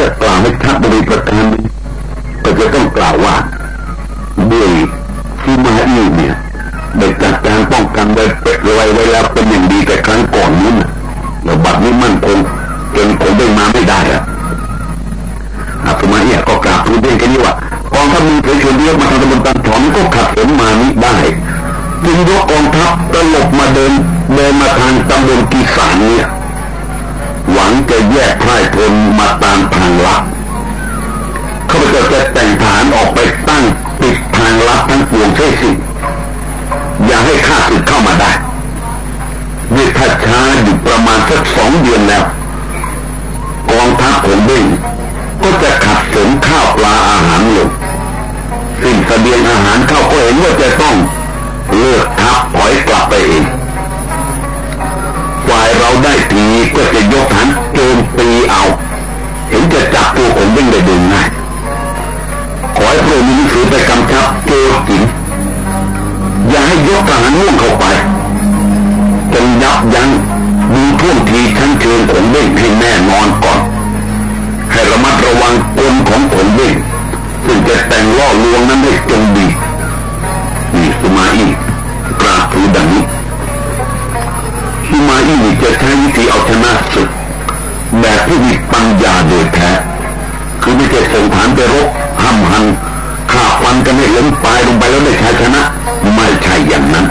จะกล่าวให้ชัดบริประการก็จะต้องกล่าวว่าด้วยซีมาอีเนี่ยได้จัดการป้องกันไว้ไว้ไว้แล้วเป็นอย่างดีแต่ครั้งก่อนนู้นแล้วบัดนี้มั่นคงจนคงได้มาไม่ได้อะอาตมาเนี่ยก็กราบทูลเรียนกันนี้ว่ากองทัพมีเฉยๆเดียวมาทางตะบนตันถอนก็ขัดสนมานี้ได้จึงยกกองทัพตลบมาเดินเดินมาทางตำบลกีสานเนี่ย หวังจะแยกไพ่พลมาตามทางลับข้าพเจ้าจะแต่งฐานออกไปตั้งปิดทางลับทั้งปวงใช่สิอย่าให้ข้าศึกเข้ามาได้ด้วยถ้าช้าอยู่ประมาณสักสองเดือนแล้ว กองทัพของเบ้งก็จะขัดสนข้าวปลาอาหารลงสิ่งเสบียงอาหารเข้าก็เห็นว่าจะต้องเลือกทัพถอยกลับไปเอง ฝ่ายเราได้ทีก็จะยกฐานโจมตีเอา เห็นจะจับตัวผมเบ้งได้ดึงง่ายขอให้พระองค์มีหนังสือไปกำชับโจจินอย่าให้ยกทหารม่วงเข้าไปจนยับยั้งดูท่วงทีชั้นเชิญของเบ้งให้แน่นอนก่อน ให้ระมัดระวังกลของผลเบ้งซึ่งจะแต่งล่อลวงนั้นให้จงดีนี่สุมาอีกราบทูดังนี้ มาอีกจะใช้วิธีเอาชนะศึกแบบที่มีปัญญาโดยแท้ คือไม่ใช่ส่งฐานไปรบห้ำหันฆ่าฟันกันให้ล้มตายลงไปแล้วได้ชัยชนะ ไม่ใช่อย่างนั้น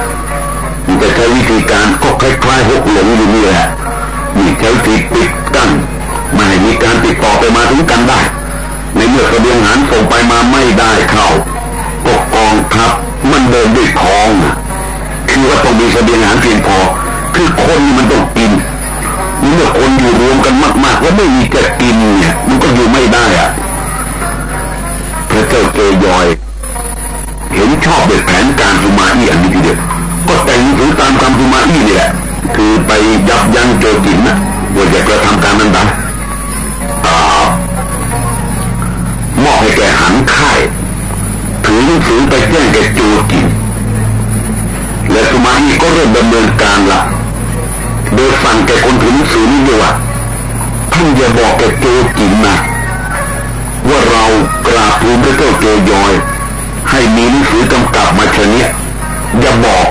มันจะใช้วิธีการก็คล้ายๆหกหลงอยู่นี่แหละมีใช้วิธีปิดกั้นไม่มีการติดต่อไปมาถึงกันได้ ในเมื่อเบียงอาหารส่งไปมาไม่ได้เข้าก็กองทัพมันเดินด้วยท้องคือว่าต้องมีเบียงอาหารเพียงพอ คือคนมันต้องกินเมื่อคนอยู่รวมกันมากๆแล้วไม่มีจะกินเนี่ยมันก็อยู่ไม่ได้อะพระเจ้าเกยอย เห็นชอบเด็ดแผนการสุมาอี้อันนี้ทีเดียวก็แต่งถือตามคำสุมาอี้นี่แหละคือไปยับยั้งโจจินนะว่าจะกระทำการนั้นได้มอบให้แกหันค่ายถือหนังสือไปแจ้งแกโจจินและสุมาอี้ก็เริ่มดำเนินการละ โดยสั่งแกคนถือหนังสือนี่ว่าท่านอย่าบอกแกโจจินนะว่าเรากราบทูลพระเจ้าโจยอย ให้มีหนังสือกำกับมาชนิดอย่าบอก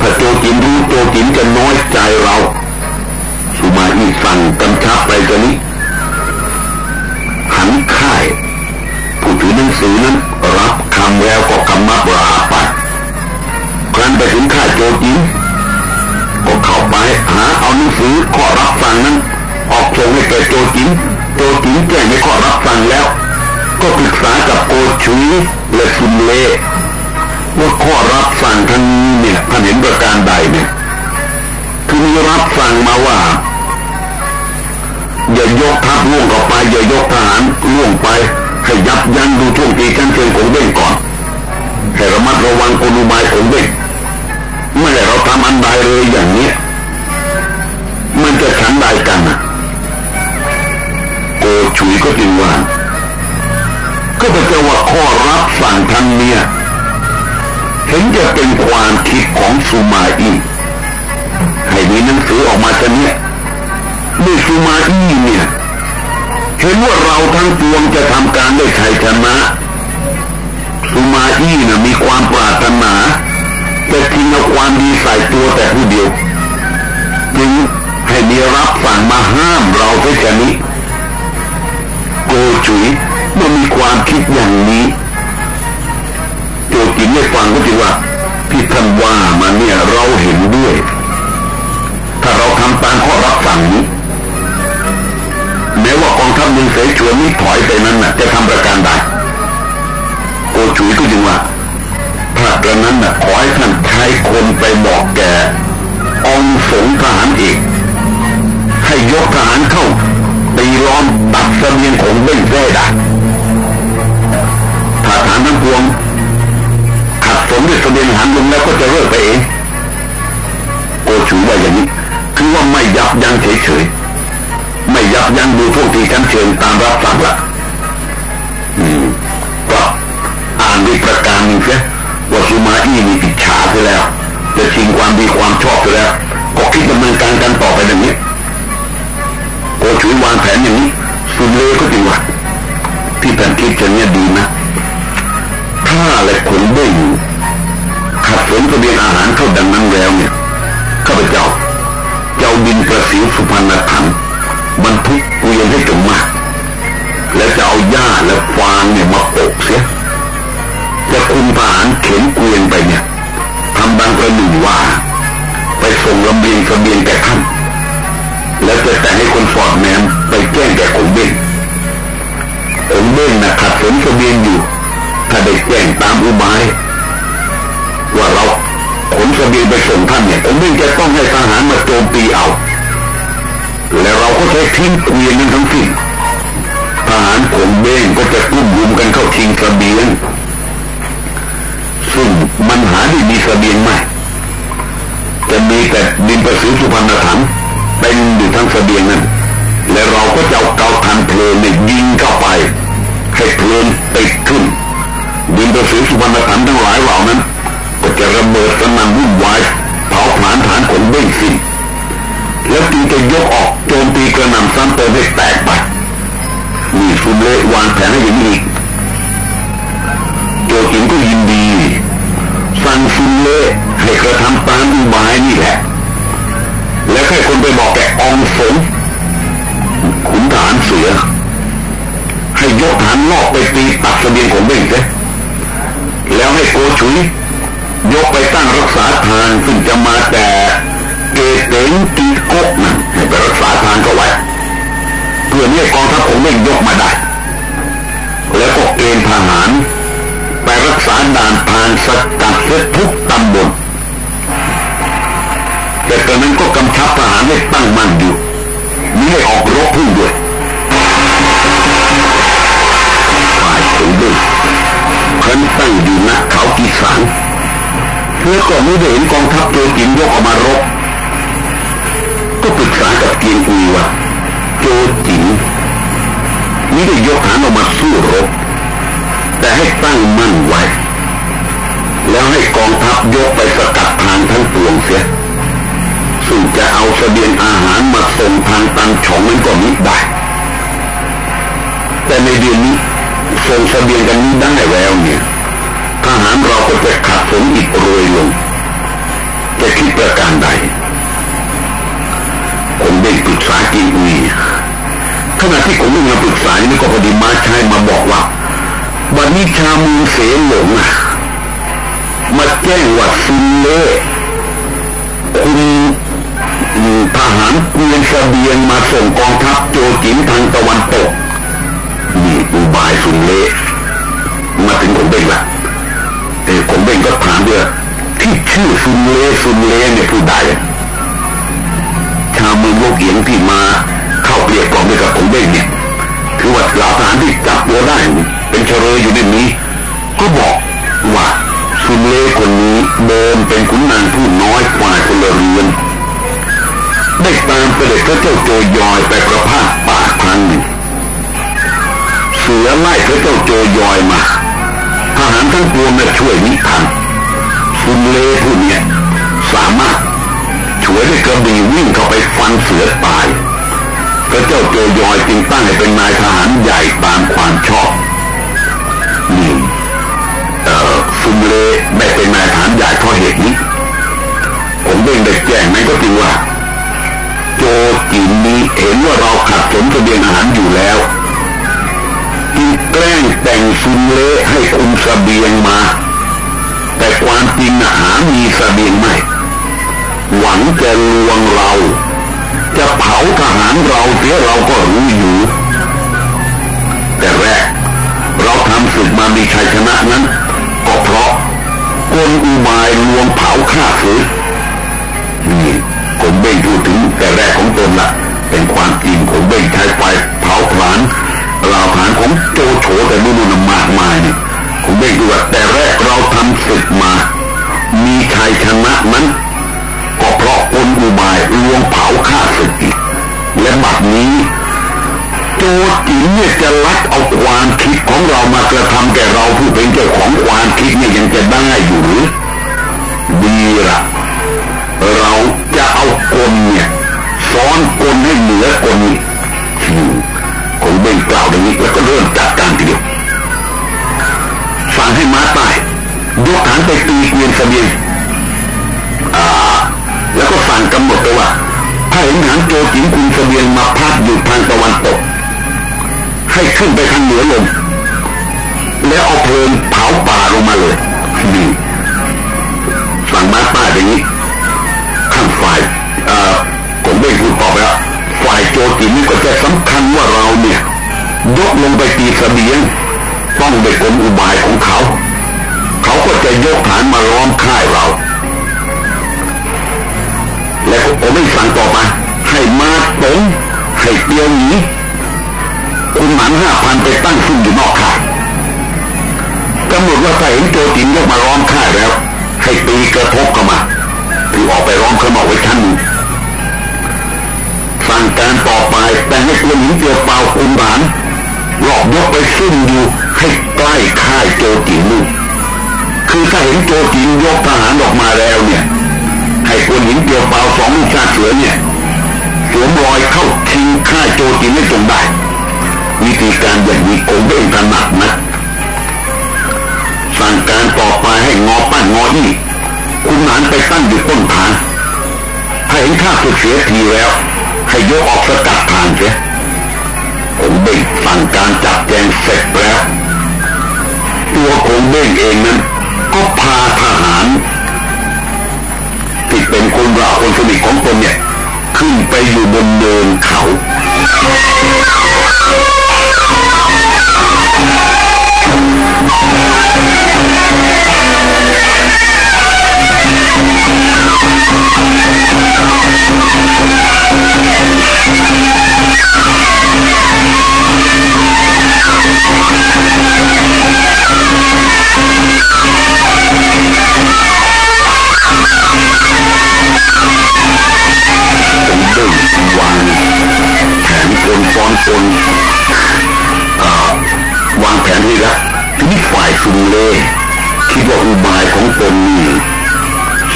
ถ้าโจจินรู้โจจินจะน้อยใจเรา สุมาอีสั่งกำชับไปตอนนี้หันค่ายผู้ถือหนังสือนั้นรับคำแล้วก็กำมับลาไปครั้นไปถึงค่ายโจจิน หาเอาหนังสือข้อรับฟังนั้น ออกส่งให้แก่โจจินโจจินแจ้งในข้อรับฟังแล้ว ก็ปรึกษากับโกชุยและซุมเลว่าข้อรับฟังท่านนี้เนี่ยท่านเห็นประการใดเนี่ยคือมีรับฟังมาว่า อย่ายกทัพล่วงเข้าไป อย่ายกทหารล่วงไปให้ยับยั้งดูท่วงทีกันเชิงของเบ้งก่อนให้ระมัดระวังกลอุบายของเบ้งไม่ได้เราทำอันใดเลยอย่างนี้ มันจะฉันใดกันนะโกชุยก็จึงว่าก็จะว่าข้อรับสั่งท่านเนี่ยเห็นจะเป็นความคิดของสุมาอีให้มีหนังสือออกมาจะเนี่ยด้วยสุมาอีเนี่ยเห็นว่าเราทั้งปวงจะทำการได้ชัยชนะสุมาอีน่ะมีาห้ามเราแค่นี้โกจุยมื่มีความคิดอย่างนี้โจกินได้ฟังก็จริงว่าที่ท่านว่ามาเนี่ยเราเห็นด้วย ถ้าเราทำตามข้อรับสั่งนี้แม้ว่ากองทัพมึงเสฉวนนี้ถอยไปนั้นน่ะ จะทำประการใดโกจุยก็จึงว่าถ้ากระนั้นน่ะขอให้ท่านใช้คนไปบอกแกองสงทหารอีก ให้ยกทหารเข้าตีล้อมตัดเสบียงของเบ้งได้ได้ถ้าฐานทั้งปวงขัดสนด้วยเสบียงหารลงแล้วก็จะเลิกไปเองโกชูว่าอย่างนี้คือว่าไม่ยับยั้งเฉยๆไม่ยับยั้งดูท่วงทีกันเชิงตามรับสั่งละอืมก็อ่านด้วยประการนึงเสียว่าสุมาอี้มีปิดฉาไปแล้วจะชิงความดีความชอบไปแล้ว ก็คิดดำเนินการกันต่อไปอย่างนี้ โกชุยวางแผนอย่างนี้สสุดเลยก็จริงว่าที่ท่านคิดจะเนี่ยดีนะถ้าและขนเบ้งขัดสนกระเบียงอาหารเข้าดังนั้นแล้วเนี่ยข้าพเจ้าเจ้าบินกระสิวสุพรรณถันบรรทุกเกวียนให้จงมาก แล้วจะเอาหญ้าและฟางเนี่ยมาโปกเสียจะคุมทหารเข็นเกวียนไปเนี่ยทำบางประหนึ่งว่า ไปส่งลำเลียงกระเบียงแก่ท่าน แล้วจะแต่งให้คนฟอดแนมไปแจ้งแก่ขงเบ้งขงเบ้งนะขัดสนกระเบียงอยู่ ถ้าได้แจ้งตามอุบายว่าเราขนกระเบียงไปส่งท่านเนี่ยขงเบ้งจะต้องให้ทหารมาโจมตีเอา แล้วเราก็ใช้ทิ้งเกวียนนั้นทั้งสิ้นทหารขงเบ้งก็จะกุ้มรุมกันเข้าชิงกระเบียงซึ่งมันหาด้มีกระเบียงไหมจะมีแต่ดินประสิวสุพรรณถัง เป็นอยู่ทั้งเสบียงนั้น และเราก็จะเอาเกาทันเพลิงเนี่ยยิงเข้าไป ให้เพลิงติดขึ้นดินประสิวสุพรรณถังทั้งหลายเหล่านั้น ก็จะระเบิดกำลังวุ่นวายเผาผลาญฐานขนเบ้งสิ้นแล้วจึงจะยกออกโจมตีกระนำซ้ำเติมให้แตกไปมีฟุนเละวางแผนให้อย่างนี้อีกโจจิงก็ยินดี สั่งฟุนเละให้กระทำตามอุบายนี่แหละ แล้วให้คนไปบอกแกองสงขุนฐานเสือ ให้ยกฐานลอกไปตีตัดเสบียงของเบ้งเสียแล้วให้โกชุยยกไปตั้งรักษาทางซึ่งจะมาแต่เกเตงตีกกนั่นให้ไปรักษาทางก็ไว้ เพื่อเนี่กองทัพของเบ้งยกมาได้ แล้วก็เกณฑ์ทหาร ไปรักษาด่านทางสกัดเสทุกตำบล แต่ตอนนั้นก็กำชับทหารให้ตั้งมั่นอยู่มิให้ออกรบพึ่งด้วยฝ่ายถึงด้วยพันตั้งอยู่ณเขากีสานเพื่อก็ไม่ได้เห็นกองทัพโจจินยกออกมารบ ก็ปรึกษากับเกียงอุยว่าโจจินไม่ได้ยกฐานออกมาสู้รบ แต่ให้ตั้งมั่นไว้ แล้วให้กองทัพยกไปสกัดทางทั้งปวงเสีย ซึ่จะเอาเสบียงอาหารมาส่งทางตันฉองนั้นก็มิได้ แต่ในเดือนนี้ส่งเสบียงกันนี้ได้แล้วเนี่ยทหารเราก็จะขาดสมอีกรวยลง จะคิดประการใดผมได้ปรึกษากีวีขณะที่ผมได้มาปรึกษานี่ก็พอดีมาชายมาบอกว่าวันนี้ชามูเสหลงอะมาแจ้งว่าซินเล่คุณ ทหารเกวียนเสบียงมาส่งกองทัพโจจินทางตะวันตกนี่อุบายสุนเละมาถึงผมเบ่งละเออผมเบ่งก็ถามเด้วยที่ชื่อสุนเละสุนเละเนี่ยผู้ใดชาวเมืองโลกเอียงที่มาเข้าเกลียกล่อมด้วยกับผมเบ่งเนี่ยคือว่าเหล่าทหารที่จับตัวได้ เป็นเชลยอยู่ในนี้ ก็บอกว่าสุนเล่คนนี้เดิมเป็นขุนนางผู้น้อยฝ่ายพลเรือน ได้ตามเสด็จพระเจ้าโจยอยไปประพาสป่าครั้งหนึ่งเสือไล่พระเจ้าโจยอยมาทหารทั้งปวงมาช่วยนิทันสุนเลผู้นี้สามารถช่วยได้กระบี่วิ่งเข้าไปฟันเสือตายพระเจ้าโจยอยจึงตั้งให้เป็นนายทหารใหญ่ตามความชอบนี่ซุมเลได้เป็นนายฐานใหญ่เพราะเหตุนี้ ผมเด้งได้แจ้งนั่ก็จริงว่า โจจินนี้เห็นว่าเราขัดสนเบียงอาหารอยู่แล้วจึงแกล้งแต่งซุมเละให้คุมเสบียงมา แต่ความจริงหามีเสบียงไม่หวังจะลวงเรา จะเผาทหารเราเสียเราก็รู้อยู่ แต่แรก เราทำศึกมามีชัยชนะนั้น ก็เพราะกลอุบายลวงเผาฆ่าฝืนนี่ ผมเบ่งพูดถึงแต่แรกของตนละเป็นความจริงผมเบ่งใช้ไฟเผาผลาญเหล่าฐานของโจโฉแต่นู่นมากมายเนี่ยผมเบ่งดูว่าแต่แรกเราทำศึกมา มีชัยชนะนั้นก็เพราะกลอุบายลวงเผาฆ่าศึกอีกและบัดนี้โจจิ๋นเนี่ยจะลักเอาความคิดของเรามากระทำแก่เราผู้เป็นเจ้าของความคิดเนี่ยยังจะได้อยู่หรือดีละเรา จะเอากลเนี่ยซ้อนกลให้เหนือกลนี้คงเบ่งกล่าวอย่งนี้แล้วก็เริ่มจัดการทีเดียวสั่งให้ม้าตายยกฐานไปตีเกวียนเสบียงแล้วก็สั่งกำหนดไปว่าถ้าเห็นหางโจกินคุณเสบียงมาพัดอยู่ทางตะวันตก ให้ขึ้นไปทางเหนือลมแล้วเอาเพลิงเผาป่าลงมาเลยดีสั่งมาตาย่างนี้ ผมได้พูดต่อไปแล้วฝ่ายโจจินี่ก็จะสำคัญว่าเราเนี่ยยกลงไปตีเสบียง ต้องเป็นกลอุบายของเขา เขาก็จะยกฐานมาล้อมค่ายเรา แล้วผมไม่สั่งต่อไป ให้มาตงให้เตียวหนีคุณหมันห้าพันไปตั้งขึ้นอยู่นอกค่ายกำหนดว่าถ้าเห็นโจจินยกมาล้อมค่ายแล้ว ให้ตีกระทบเข้ามา คือออกไปล้อมเขามาไว้ชั้นนึง สั่งการต่อไปแต่ให้ตัวหญิงเจียวเปล่าคุณหลานรอบยกไปซึ่งอยู่ให้ใกล้ค่ายโจจินนู่คือถ้าเห็นโจจินยกทหารออกมาแล้วเนี่ย ให้คนหินเกี่ยวเปล่าสองลูกชาเสือเนี่ยสวมรอยเข้าชิงค่ายโจจินให้จงได้วิธีการอย่างนี้คงเบ่งถนัดนะสั่งการต่อไปให้งอปั้นงออี้คุณหานไปตั้งอยู่ต้นทางถ้าเห็นข้าศึกเสียทีแล้ว ให้ยกออกสกัดทางเสียผมเบ่งสั่งการจับแจงเสร็จแล้ว ตัวคงเบ่งเองนั้น ก็พาทหารที่เป็นคนราคนสนิทของตนเนี่ย ขึ้นไปอยู่บนเนินเขา วางแผนให้แล้วทีนี้ฝ่ายสุนเล่คิดว่าอุบายของตนนี่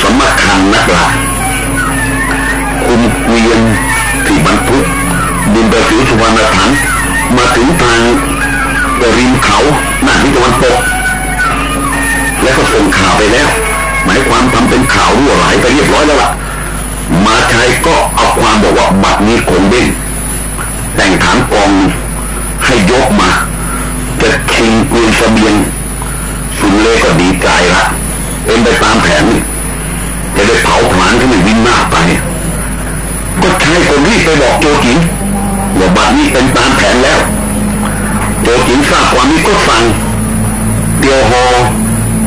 สมคัญนักละคุมเกวียนที่บรรทุกดินประสิสุวรรณถันมาถึงทางริมเขาหน้าทิศตะวันตกแล้วก็ส่งข่าวไปแล้ว หมายความทำเป็นข่าวรั่วไหลไปเรียบร้อยแล้วล่ะ มาชัยก็เอาความบอกว่าบัตรนี้คงเด้งแต่งฐานกองให้ยกมาจะชิงปืนเสบียงสุนเล่ก็ดีใจละเป็นไปตามแผน จะได้เผาผลาญที่มันวิ่งหน้าไป ก็ใช้คนรีบไปบอกโจจิงว่าบัดนี้เป็นตามแผนแล้ว โจจิงทราบความนี้ก็สั่งเดียวฮอ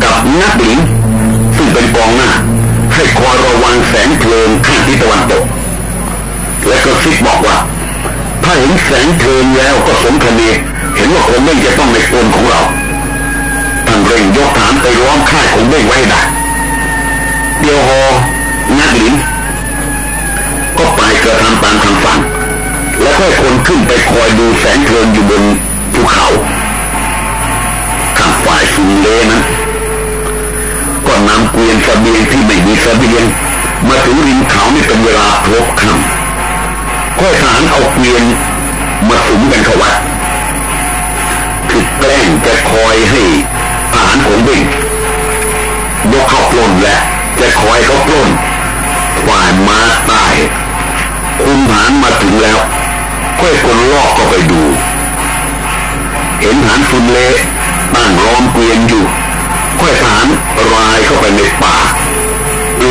กับนักหลิงซึ่งเป็นกองหน้าให้คอยระวังแสงเพลิงข้างทิศตะวันตก และก็ซิกบอกว่า ถ้าเห็นแสงเพลิงแล้วก็สมคดีเห็นว่าคงไม่จะต้องในกลของเราท่านเร่งยกฐานไปล้อมค่ายคงไม่ไว้ได้ เดียวหอนักหลินก็ไปกระทำตามคำสั่งแล้วก็คนขึ้นไปคอยดูแสงเพลิงอยู่บนภูเขาข้างฝ่ายสุเลนั้นก็นำเกวียนสเสบียงที่ไม่มีสเสบียงมาถึงริมเขานี่เป็นเวลาพลบค่ำก็ทหารเอาเกวียนมาสุมกันเขาวัดคือแกล้งจะคอยให้ทหารของบิ่งยกเข้าปล้นและ จะคอยเขาปล้นฝ่ายมาตาย คุมฐานมาถึงแล้วค่อยคนลอกก็ไปดู เห็นฐานฟุนเละตั้งล้อมเกวียนอยู่ค่อยฐานรายเข้าไปในป่า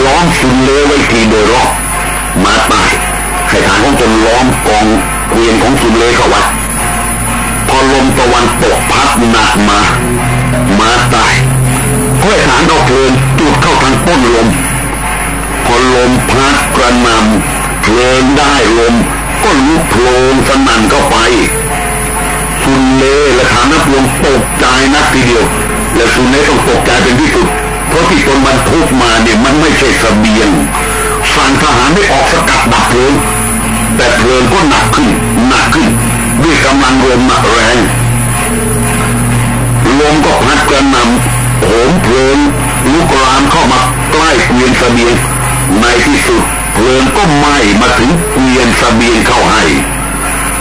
ล้อมฟุนเละไว้ทีโดยรอบมาตายให้ฐานของจนล้อมกองเกวียนของสุนเลเขาวัดพอลมตะวันตกพัดหนักมา มาตาย ค่อยฐานเอาเพลินจุดเข้าทางต้นลม พอลมพัดกระนำเพลินได้ลม ก็ลุกโผล่สนั่นเข้าไปสุนเลและฐานนักลมตกใจนักทีเดียว และสุนเลต้องตกใจเป็นที่สุด เพราะที่ตนบรรทุกมาเนี่ยมันไม่ใช่สเสบียงสั่งทหารให้ออกสกัดดับเพลิงแต่เพลิงก็หนักขึ้นหนักขึ้น ด้วยกำลังลมหนักแรงลมก็พัดกระนำ โหมเพลิงลุกลามเข้ามาใกล้เกวียนเสบียงในที่สุดเพลิงก็ไหม้มาถึงเกวียนเสบียงเข้าให้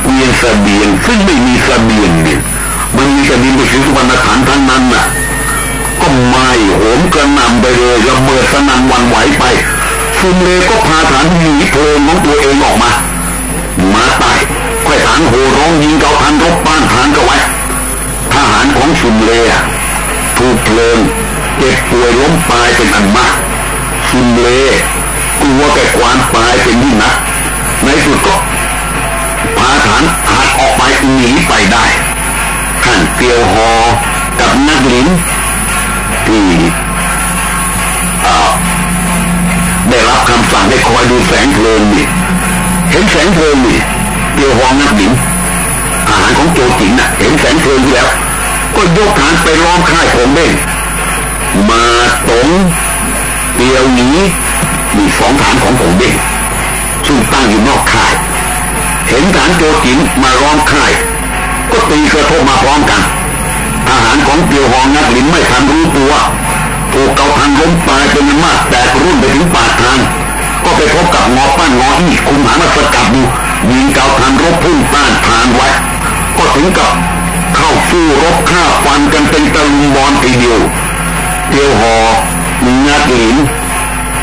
เกวียนเสบียงซึ่งไม่มีเสบียงเนี่ยมันมีแต่ดินไปซื้อสุวรรณฐานทั้งนั้นน่ะ ก็ไหม้โหมกระหน่ำไปเลยระเบิดสนั่นวันไหวไปซุนเลก็พาฐานหนีเพลิงของตัวเองออกมามาตายค่อยฐานโหร้องยิงเกาทันรบบ้านฐานก็ไว้ทหารของซุนเลอะ ถูกเพลิงเจ็บป่วยล้มตายเป็นอันมากซุนเลกลัวแก่ความตายเป็นยิ่งนัก ในสุดก็พาฐานหักออกไปหนีไปได้ท่านเตียวหอกับนักลินที่ได้รับคำสั่งได้คอยดูแสงเพลิงนี่เห็นแสงเพลิงนี่เตียวหอนักลินอาหารของโจจินน่ะ เห็นแสงเพลิงแล้ว ก็ยกฐานไปล้อมค่ายของเบ้งมาตงเตียวหนีมีสองฐานของผมเบ้งซึ่งตั้งอยู่นอกค่าย เห็นฐานโจจินมาล้อมค่าย ก็ตีกระทบมาพร้อมกันอาหารของเตียวหองนักลินไม่ทันรู้ตัวถูกเกาทันล้มตายเป็นมากแตกรุ่นไปถึงปากทางก็ไปพบกับงอปั้นงออี้คุมหามาสกัดดูยิงเกาทันรบพุ่งต้านทานไว้ ก็ถึงกับ เข้าสู้รบฆ่าฟันกันเป็นตะลุมบอลทีเดียวเตียวหอมีงัดลิน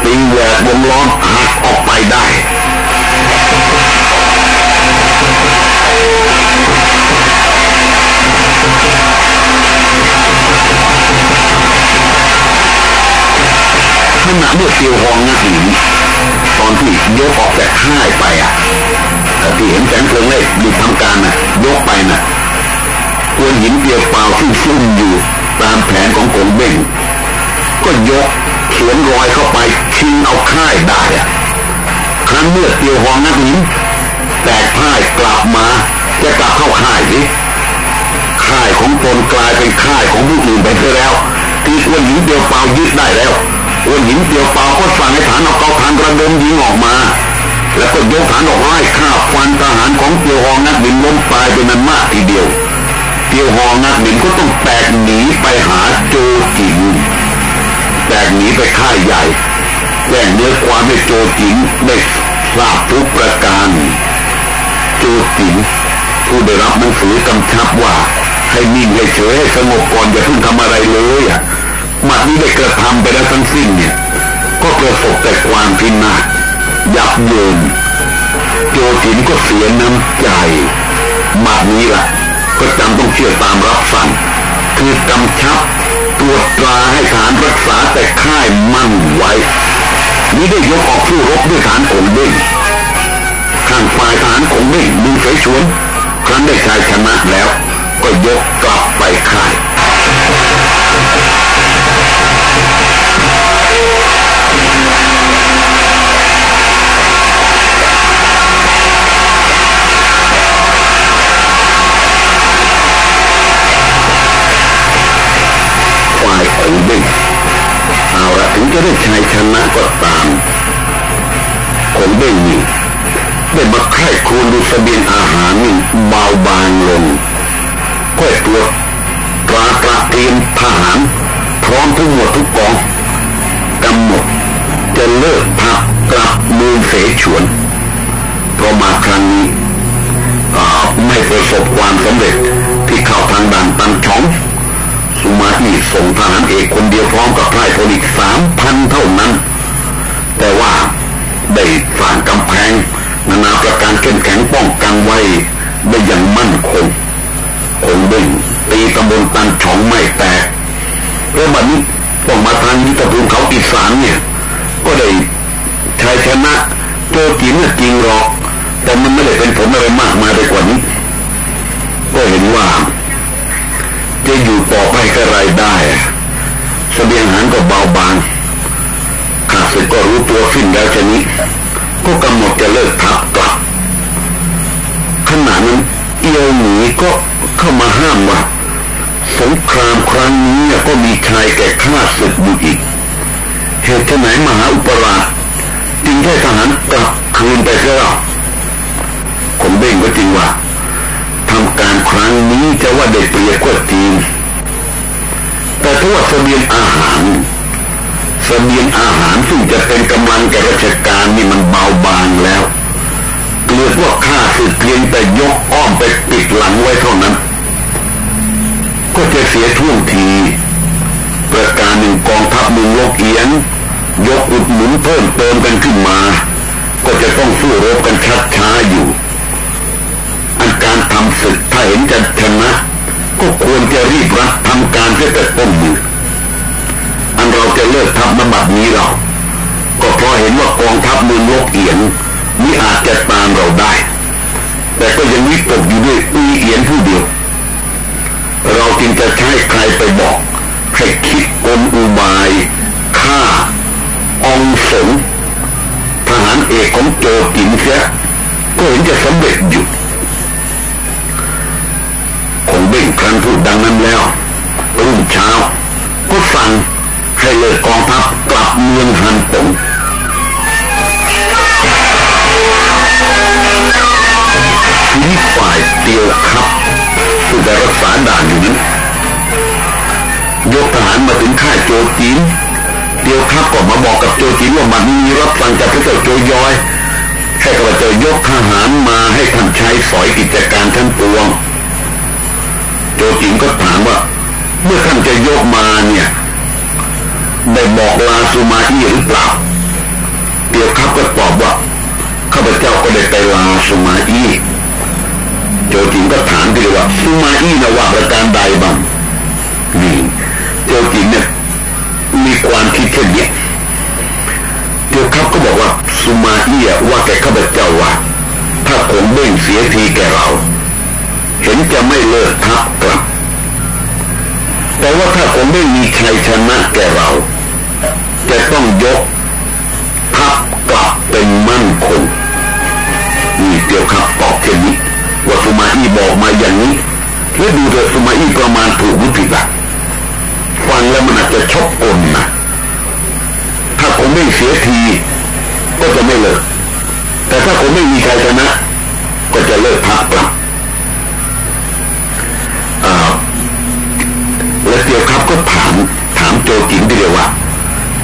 ตีแหวกวงล้อมหักออกไปได้ขณะเมื่อเตียวหองนักหินตอนที่ยกออกจากค่ายไปอะที่เห็นแสงเพลิงเล็กดูทำการน่ะ ยกไปน่ะ ควนหินเตียวเปล่าที่ซุ่มอยู่ตามแผนของกงเบ่งก็ยกเขียนรอยเข้าไปชิงเอาค่ายได้ครั้นเมื่อเตียวหองนักหินแตกพ่ายกลับมาจะกลับเข้าค่ายสิค่ายของตนกลายเป็นค่ายของผู้อื่นไปเสียแล้วที่ควนหินเตียวเปล่ายึดได้แล้วอ้วนหินเตียวเปล่าก็สั่งให้ฐานเอาเกาทานระดมยิงออกมาแล้วก็ยกฐานออกไล่ฆ่าฟันทหารของเตียวหองนักบินล้มตายเป็นนันมากทีเดียว เตียวหองนักบินก็ต้องแตกหนีไปหาโจจิงแตกหนีไปค่ายใหญ่แจ้งเนื้อความให้โจจิงได้ทราบทุกประการ โจจิงผู้ได้รับหนังสือกำชับว่า ให้นิ่งให้เฉยให้สงบก่อนอย่าเพิ่งทำอะไรเลยอะมัดนี้ได้กระทำไปแล้วทั้งสิ้นเนี่ย ก็ประสบแต่ความพินาศยับเยินโจถินก็เสียน้ำใจมัดนี้ละ่ะ ก็จำต้องเชื่อตามรับสั่งคือกำชับตรวจตราให้ฐานรักษาแต่ค่ายมั่นไว้นี้ได้ยกออกสู้รบด้วยฐานองเด้งข้างฝ่ายฐานองเด้งดูเฉยชวน ครั้นได้ชายชนะแล้ว ก็ยกกลับไปค่าย จะได้ชัยชนะก็ตามของเบ้งนี่ได้มาไข้คูณดูสเสบียงอาหารนี่เบาบางลงก็ตัวตราตราเตรียมทหาร พร้อมทั้งหมวดทุกกองกำหนดจะเลิกพักกลับมือเสฉวนเพราะมาครั้งนี้ไม่ประสบความสำเร็จที่เข้าทางด่านตันช้องุมาอีส่งทหารเอกคนเดียวพร้อมกับไพร่พลอีกสามพันเท่านั้น แต่ว่าได้สร้างกำแพงนานาประการเข้มแข็งป้องกันไว้ได้อย่างมั่นคงคงเบ่งตีตำบลตันช่องไม่แตกเพราะบัดนี้ต้องมาทางยุทธภูมิเขาอีสานเนี่ย ก็ได้ชัยชนะโจกินจริงหรอก แต่มันไม่ได้เป็นผลอะไรมากมายไปกว่านี้ ก็เห็นว่า จะอยู่ต่อไปก็ไรได้สเสบียงอาหารก็เบาบางขาดเสร็จก็รู้ตัวสิ้นแล้วชนี้ก็กำหนดจะเลิกทับกลับขณะนั้นเอียวหนีก็เข้ามาห้ามว่าสงครามครั้งนี้ก็มีชายแก่ข้าศึกอยู่อีก เหตุไหนมหาอุปราชจึงให้ทหารกลับคืนไปเสียคนเบ่งก็จริงว่า ทำการครั้งนี้จะว่าได้เปรียบก็จริงแต่ถ้าว่าเสบียงอาหารเสบียงอาหารซึ่งจะเป็นกำลังแก่ราชการนี่มันเบาบางแล้วเกลือพวกข้าคือเพียงแต่ยกอ้อมไปปิดหลังไว้เท่านั้น ก็จะเสียท่วงที ประการหนึ่งกองทัพมึงโลกเอียง ยกอุดหนุนเพิ่มเติมกันขึ้นมา ก็จะต้องสู้รบกันชัดช้าอยู่ อันการทำศึกถ้าเห็นจะชนะก็ควรจะรีบรัดทำการเพื่อแต่ต้นมืออันเราจะเลิกทัพนบัดนี้เรา ก็เพราะเห็นว่ากองทัพมือโลกเอียงมิอาจจะตามเราได้ แต่ก็ยังวิตกอยู่ด้วยอีเอียนผู้เดียว เราจึงจะใช้ใครไปบอกให้คิดกลอุบายฆ่าองสงทหารเอกของโจกินเสียก็เห็นจะสำเร็จอยู่ เบ่งครั้นพูดดังนั้นแล้วรุ่งเช้า ก็สั่งให้เลิกกองทัพกลับเมืองฮันตงทีนี้ฝ่ายเตียวครับซึ่งได้รักษาด่านอยู่นั้นยกทหารมาถึงค่ายโจจีนเตียวครับก็มาบอกกับโจจีนว่ามันมีรับสั่งจากพระเจ้าโจยอยให้ข้าพเจ้ายกทหารมาให้ท่านใช้สอยกิจการทั้งปวง โจจีนก็ถามว่า เมื่อท่านจะยกมาเนี่ยได้บอกลาสุมาอี้หรือเปล่าเตียวครับก็ตอบว่าข้าพเจ้าก็ได้ไปลาสุมาอี้โจจิงก็ถามทีว่าสุมาอี้นะว่าประการใดบ้างนี่โจจิงเนี่ยมีความคิดเช่นนี้เดี๋ยวครับก็บอกว่าสุมาอี้ว่าแกข้าพเจ้าว่าถ้าผมเบ่งเสียทีแกเรา เห็นจะไม่เลิกทับกลับ แต่ว่าถ้าผมไม่มีชัยชนะแกเรา จะต้องยกทับกลับเป็นมั่นคงนี่เดียวครับตอบเช่นี้ว่าสุมาอี้บอกมาอย่างนี้แล้วดูเถอะสุมาอี้ประมาณถูกหรือผิดละฟังแล้วมันอาจจะชกกลนะถ้าผมไม่เสียทีก็จะไม่เลิกแต่ถ้าผมไม่มีชัยชนะ ก็จะเลิกพักกลับแล้วเดียวครับ ก็ถามถามโจจิงทีเดียวว่า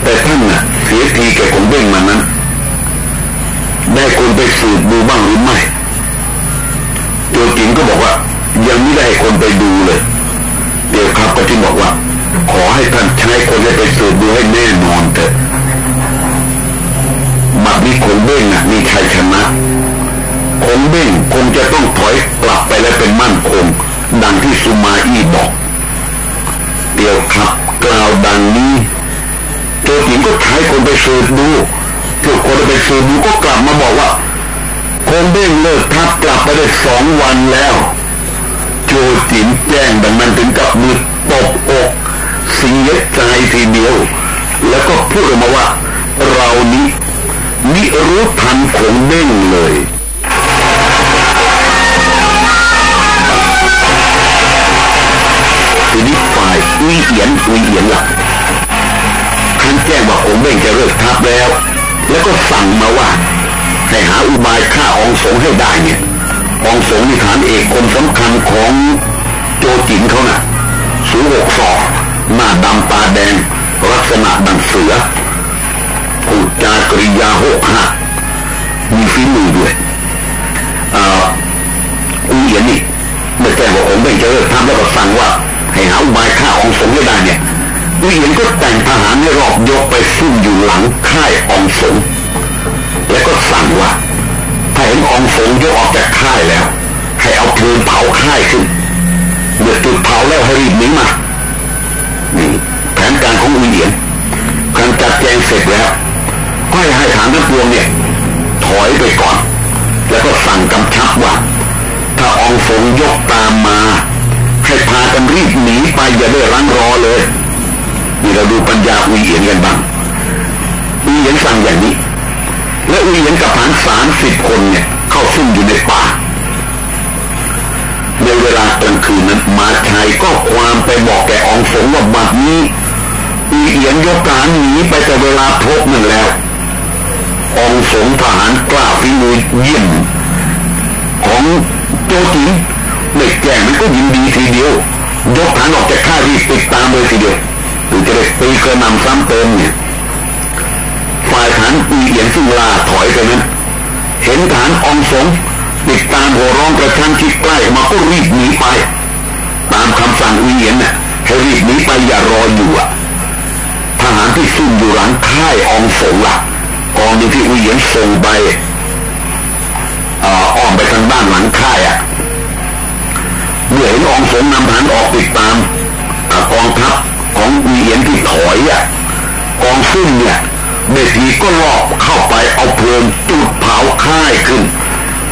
แต่ท่านน่ะเสียทีแกคงเบ้งมานั้น ได้คนไปสืบดูบ้างหรือไม่โจจิงก็บอกว่า ยังไม่ได้คนไปดูเลย เดี๋ยวครับก็ที่บอกว่า ขอให้ท่านใช้คนให้ไปสืบดูให้แน่นอนเถอะบัดนี้คงเบ้งน่ะมีชัยชนะคงเบ้งคงจะต้องถอยกลับไปและเป็นมั่นคง ดังที่สุมาอี้บอก เดียวครับกล่าวดังนี้โจจิงก็ใช้คนไปสืบดูทุกคนไปสืบดูก็กลับมาบอกว่าคงเบ้งเลิกทับกลับไปได้สองวันแล้ว โจจินแจ้งดังนั้นถึงกับมือตบอกเสียใจทีเดียว แล้วก็พูดออกมาว่า เรานี้มิรู้ทันคงเบ้งเลย อุยเอียนอุยเอียนหลักท่านแจ้งว่าองเบ้งจะเลิกทับแล้ว แล้วก็สั่งมาว่าให้หาอุบายฆ่าองสงให้ได้เนี่ยองสงนี่ฐานเอกคนสำคัญของโจจินเขานะ่ะสูงหกศอกหน้าดำตาแดง ลักษณะดังเสือพูดจากริยาหกหักมีฝีมือด้วยอ่าอุเอียนนี่เมื่อแจ้งว่าองค์ไม่จะเลิกทำแล้วก็สั่งว่า ให้หาอุบายฆ่าองสงได้เนี่ยอุเอียนก็แต่งทหารให้รอบยกไปซุ่มอยู่หลังค่ายองสงแล้วก็สั่งว่าถ้าเห็นองสงยกออกจากค่ายแล้ว ให้เอาเพลิงเผาค่ายขึ้นเมื่อจุดเผาแล้วให้รีบหนีมานี่แผนการของอุเอียนการจัดแจงเสร็จแล้วก็ให้ให้ฐานทั้งปวงเนี่ยถอยไปก่อน แล้วก็สั่งกำชับว่า ถ้าองสงยกตามมา ให้พากันรีบหนีไปอย่าได้รังรอเลยนี่เราดูปัญญาอุเอียนกันบ้างอุเอียนสั่งอย่างนี้ และอุเอียนกับฐานสามสิบคนเนี่ย เข้าซุ่มอยู่ในป่าในเวลากลางคืนนั้นมาชัยก็ความไปบอกแกองสงว่าบัดนี้อุเอียนยกฐานหนีไปแต่เวลาพบนั่นแล้วองสงทหารกล้าฝีมือเยี่ยมของโจจิ งไม่แก่มันก็ยินดีทีเดียวยกฐานออกจากค่ายรีบติดตามเลยทีเดียวหรือจะได้ตีกระนำซ้ำเติมเนี่ยฝ่ายฐานอีเอียนซึ่งลาถอยไปนั้นเห็นฐานองสงติดตามหัวร้องกระชั้นชิดใกล้มาก็รีบหนีไป ตามคำสั่งอีเอียนน่ะให้รีบหนีไปอย่ารออยู่อะทหารที่ซุ่มอยู่หลังค่ายองสงละกองที่อุเยียนส่งไปอ้อมไปทางด้านหลังค่ายอะ เมื่อเห็นองสงนำทหารออกติดตามกองทัพของอุเยียนที่ถอยอะกองซุ่มเนี่ยเบทีก็ลอบเข้าไปเอาเพลิงจุดเผาค่ายขึ้น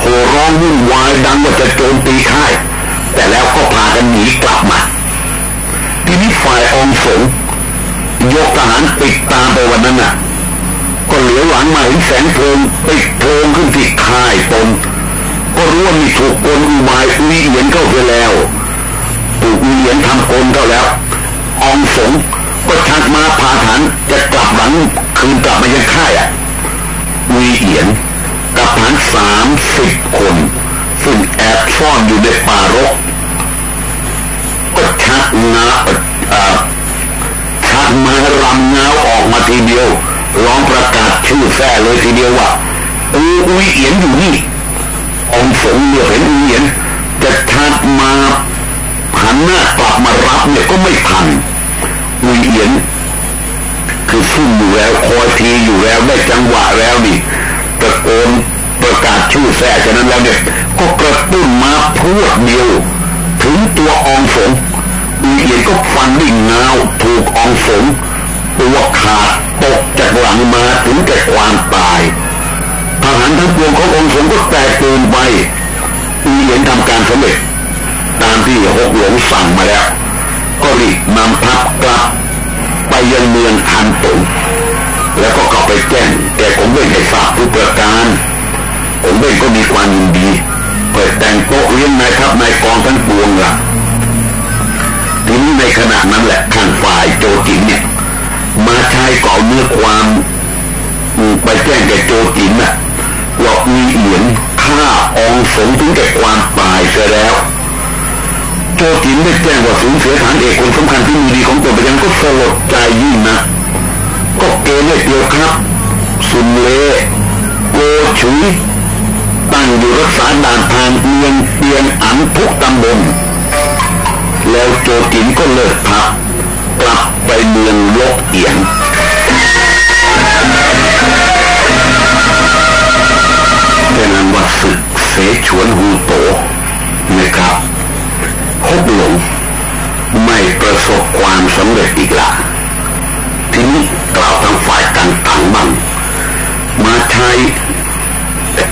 โห่ร้องวุ่นวายดังว่าจะโจมตีค่าย แต่แล้วก็พากันหนีกลับมาทีนี้ฝ่ายองสงยกทหารติดตามไปวันนั้นน่ะ ก็เหลียวหลังมาเห็นแสงเพลิงติดโพงขึ้นที่ค่ายตน ก็รู้ว่ามีถูกกลอุบายอุยเอียนเข้าไปแล้วถูกอุยเอียนทำกลเข้าแล้วองสงก็ชักมาพาฐานจะกลับหลังคืนกลับมายังค่ายอะอุยเอียนกับฐานสามสิบคน ซึ่งแอบซ่อนอยู่ในป่ารกก็ชักงาชักมารำเงาออกมาทีเดียวร้องประกาศชื่อแท้เลยทีเดียวว่าอูอุยเอียนอยู่นี่ องสงเมื่อเห็นเอียนจะชักมาหันหน้ากลับมารับเนี่ยก็ไม่ทันอุยเอียนคือซุ่มอยู่แล้วคอยทีอยู่แล้วได้จังหวะแล้วนี่ตะโกนประกาศชื่อแท้ฉะนั้นแล้วเนี่ยก็กระตุ้นมาพวดเดียว ถึงตัวองสงอุยเอียนก็ฟันดิ่งเงาถูกองสงตัวขาดตกจากหลังมาถึงแก่ความตาย ทหารทั้งปวงขององค์สงก็แตกตื่นไปอุยเอียนทำการสำเร็จตามที่หกหลงสั่งมาแล้ว ก็รีบนำทัพกลับ ไปยังเมืองฮันตุงแล้วก็กลับไปแจ้งแกผมเบ่งให้ทราบทุกประการผมเบ่งก็มีความยินดี เปิดแต่งโต๊ะเลี้ยงนายทัพนายกองทั้งปวงละทีนี้ในขณะนั้นแหละข้างฝ่ายโจจินเนี่ย มาใช้ก่อเนื้อความไปแจ้งแกโจจินน่ะ ว่ามีเอียนฆ่าองสงถึงแก่ความตายเสียแล้วโจจินได้แจ้งว่าสูญเสียฐานเอกคนสำคัญที่มีดีของตัวไปยังก็สลดใจยิ่งนะก็เกณฑ์เดียวครับ สุนเลโกชุยตั้งอยู่รักษาด่านทางเมืองเปียนอันทุกตำบลแล้วโจจินก็เลิกพักกลับไปเมืองลกเอียง เสฉวนฮูโตนะครับฮบหลงไม่ประสบความสำเร็จอีกละทีนี้กล่าวทางฝ่ายกันตังบ้างมาใช้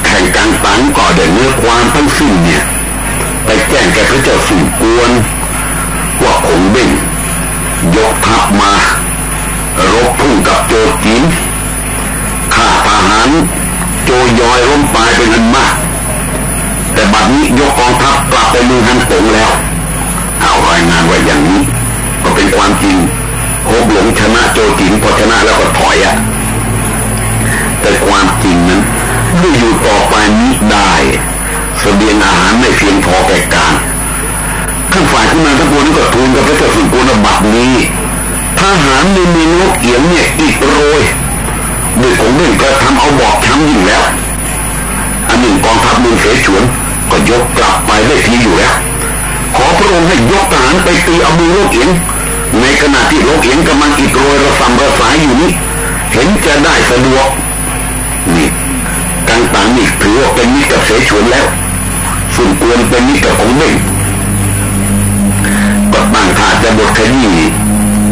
แข่งกันตังก่อเดินเนื้อความทั้งสิ้นเนี่ย ไปแจ้งแก่พระเจ้าสุกวนว่าคงเบ่งยกทัพมารบพุ่งกับโจจินข้าทหารโจยอยล้มตายเป็นอันมาก แต่บัดนี้ยกกองทัพกลับไปมือฮันตงแล้ว เอารายงานไว้อย่างนี้ ก็เป็นความจริงโคบหลงชนะโจจินพอชนะแล้วก็ถอยอะแต่ความจริงนั้นเมื่อยู่ต่อไปนี้ได้สเสบียงอาหารไม่เพียงพอแก่การข้างฝ่ายขึ้นมาทั้งปวงก็ทูลกับพระเจ้าสุโกนบัตรนี้ทหารในเมืองนกเอียงเนี่ยอีกโรยด้วยของเรื่องกระทำเอาบอกช้ำยิ่งแล้ว อันหนึ่งกองทัพเมืองเสฉวน ก็ยกกลับไปได้ทีอยู่แล้ว ขอพระองค์ให้ยกทหารไปตีเอามือโลกเอียงในขณะที่โลกเอียงกำลังอิดโรยระสำระสายอยู่นี้ เห็นจะได้สะดวกนี่ต่างๆนี่ถือว่าเป็นมิตรกับเสฉวนแล้วส่วนกวนเป็นมิตรกับของเบ่งก็ตั้งท่าจะบทขยี้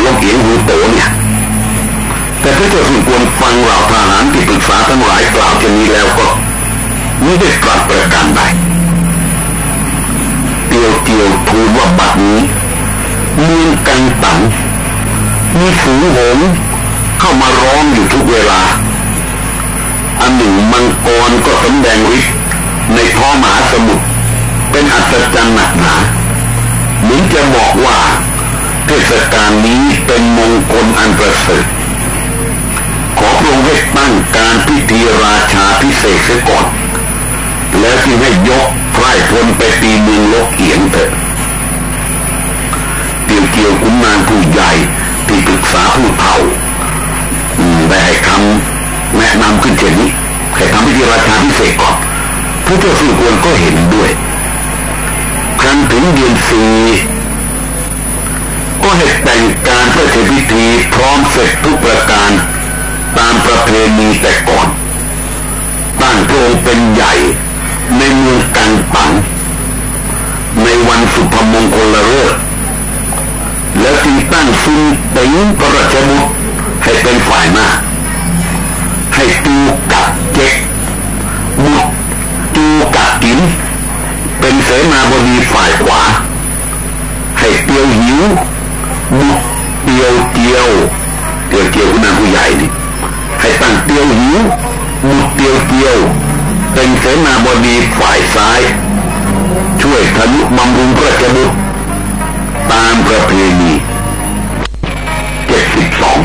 โลงเอียงหูโตเนี่ยแต่พระเจ้าสุนกวนฟังเหล่าทหารที่ปรึกษาทั้งหลายกล่าวเช่นนี้แล้วก็ไม่ได้กลับประการใด เตียวเตียวทูลว่าบัดนี้เมืองกังตังมีฝูงหงเข้ามาร้องอยู่ทุกเวลา อันหนึ่งมังกรก็สำแดงฤทธิ์ในท้องมหาสมุทรเป็นอัศจรรย์หนักหนาเหมือนจะบอกว่าเทศกาลนี้เป็นมงคลอันประเสริฐขอพระองค์ให้ตั้งการพิธีราชาพิเศษเสียก่อน แล้วที่ให้ยก ไพร่พลไปตีเมืองลกเอียงเถิดเกี่ยวเกี่ยวคุณนางผู้ใหญ่ที่ปรึกษาผู้เฒ่าได้ให้คำแนะนำขึ้นเช่นนี้ให้ทำพิธีราชาพิเศษก่อนพระเจ้าสุกวนก็เห็นด้วย ครั้นถึงเดือนสี่ก็ก็ให้แต่งการเพื่อเทพิธีพร้อมเสร็จทุกประการตามประเพณีแต่ก่อนตั้งพระองค์เป็นใหญ่ ในเมืองกังปัง ในวันสุภมงคลฤกษ์แล้วจึงตั้งซุนเต็งพระราชบุตรให้เป็นฝ่ายหน้าให้ตูกัดเจ๊กบุตรตูกัดกิน เป็นเสนาบดีฝ่ายขวา ให้เตียวหิวบุตรเตียวเตียวเตียวเตียวคุณนาผู้ใหญ่นี่ให้ตั้งเตียวหิวบุตรเตียวเตียว เป็นเสนาบดีฝ่ายซ้าย ช่วยทะลุบำรุงพระเจ้าบุตรตามประเพณีเจ็ดสิบสอง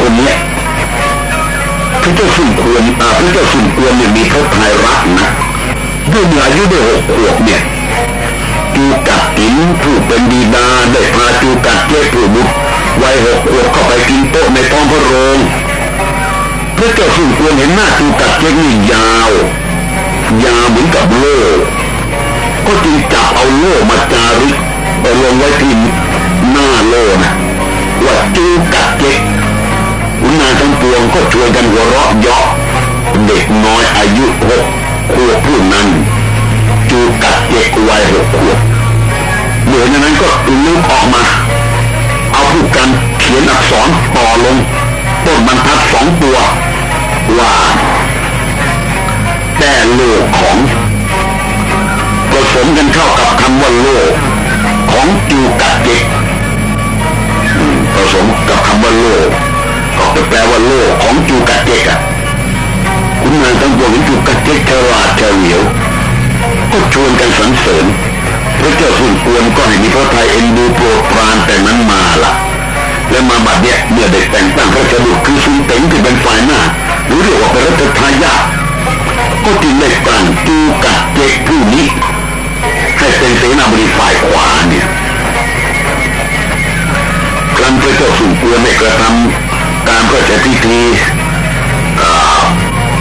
กัดเก๊กคนนี้พระเจ้าสุนควรอาพระเจ้าสุนควรเนี่ยมีพระทัยรักนะด้วยเมื่ออายุได้หกขวบเนี่ยจูกัดกินผู้เป็นดีดาได้พาจูกัดเจ้ผู้บุตรวัยหกขวบเข้าไปกินโต๊ะในท้องพระโรงพระเจ้าสุนควรเห็นหน้าจูกัดเจ้นี่ยาว ยาวเหมือนกับโล่ก็จึงจับเอาโล่มาจารึกไปลงไว้ที่หน้าโล่นะว่าจูกัดเจ๊ขุ นนาทั้งปวงก็ช่วยกันหัวเราะเยาะเด็กน้อยอายุหกขวบผู้นั้นจูกัดเจ๊กวัยหกขวบเหมือนนั้นก็ลุกออกมา เอาผู้กันเขียนอักษรต่อลงต้นบรรทัดสองตัว ว่าแต่โลกของผสมกันเข้ากับคำว่าโลกของจูกัดเจ๊กผสมกับคำว่าโลก แปลว่าโลกของจูกัดเจกอะคุณนางทั้งปวงจูกัดเจ๊กฉลาดเฉลียว ก็ชวนกันสรรเสริญพระเจ้าสุนทรก็ให้มีพระทัยเอ็นดูโปรดปรานแต่นั้นมาละและมาบัดเนี้ยเมื่อได้แต่งตั้งพระเจ้าบุคือสุนเต็งที่เป็นฝ่ายหน้าหรือเรียกว่าเป็นรัชทายาทก็จึงได้ตั้งจูกัดเจกผู้นี้ให้เป็นเสนาบดีฝ่ายขวาเนี่ยครั้นพระเจ้าสุนทรได้กระทำ การพระราชพิธี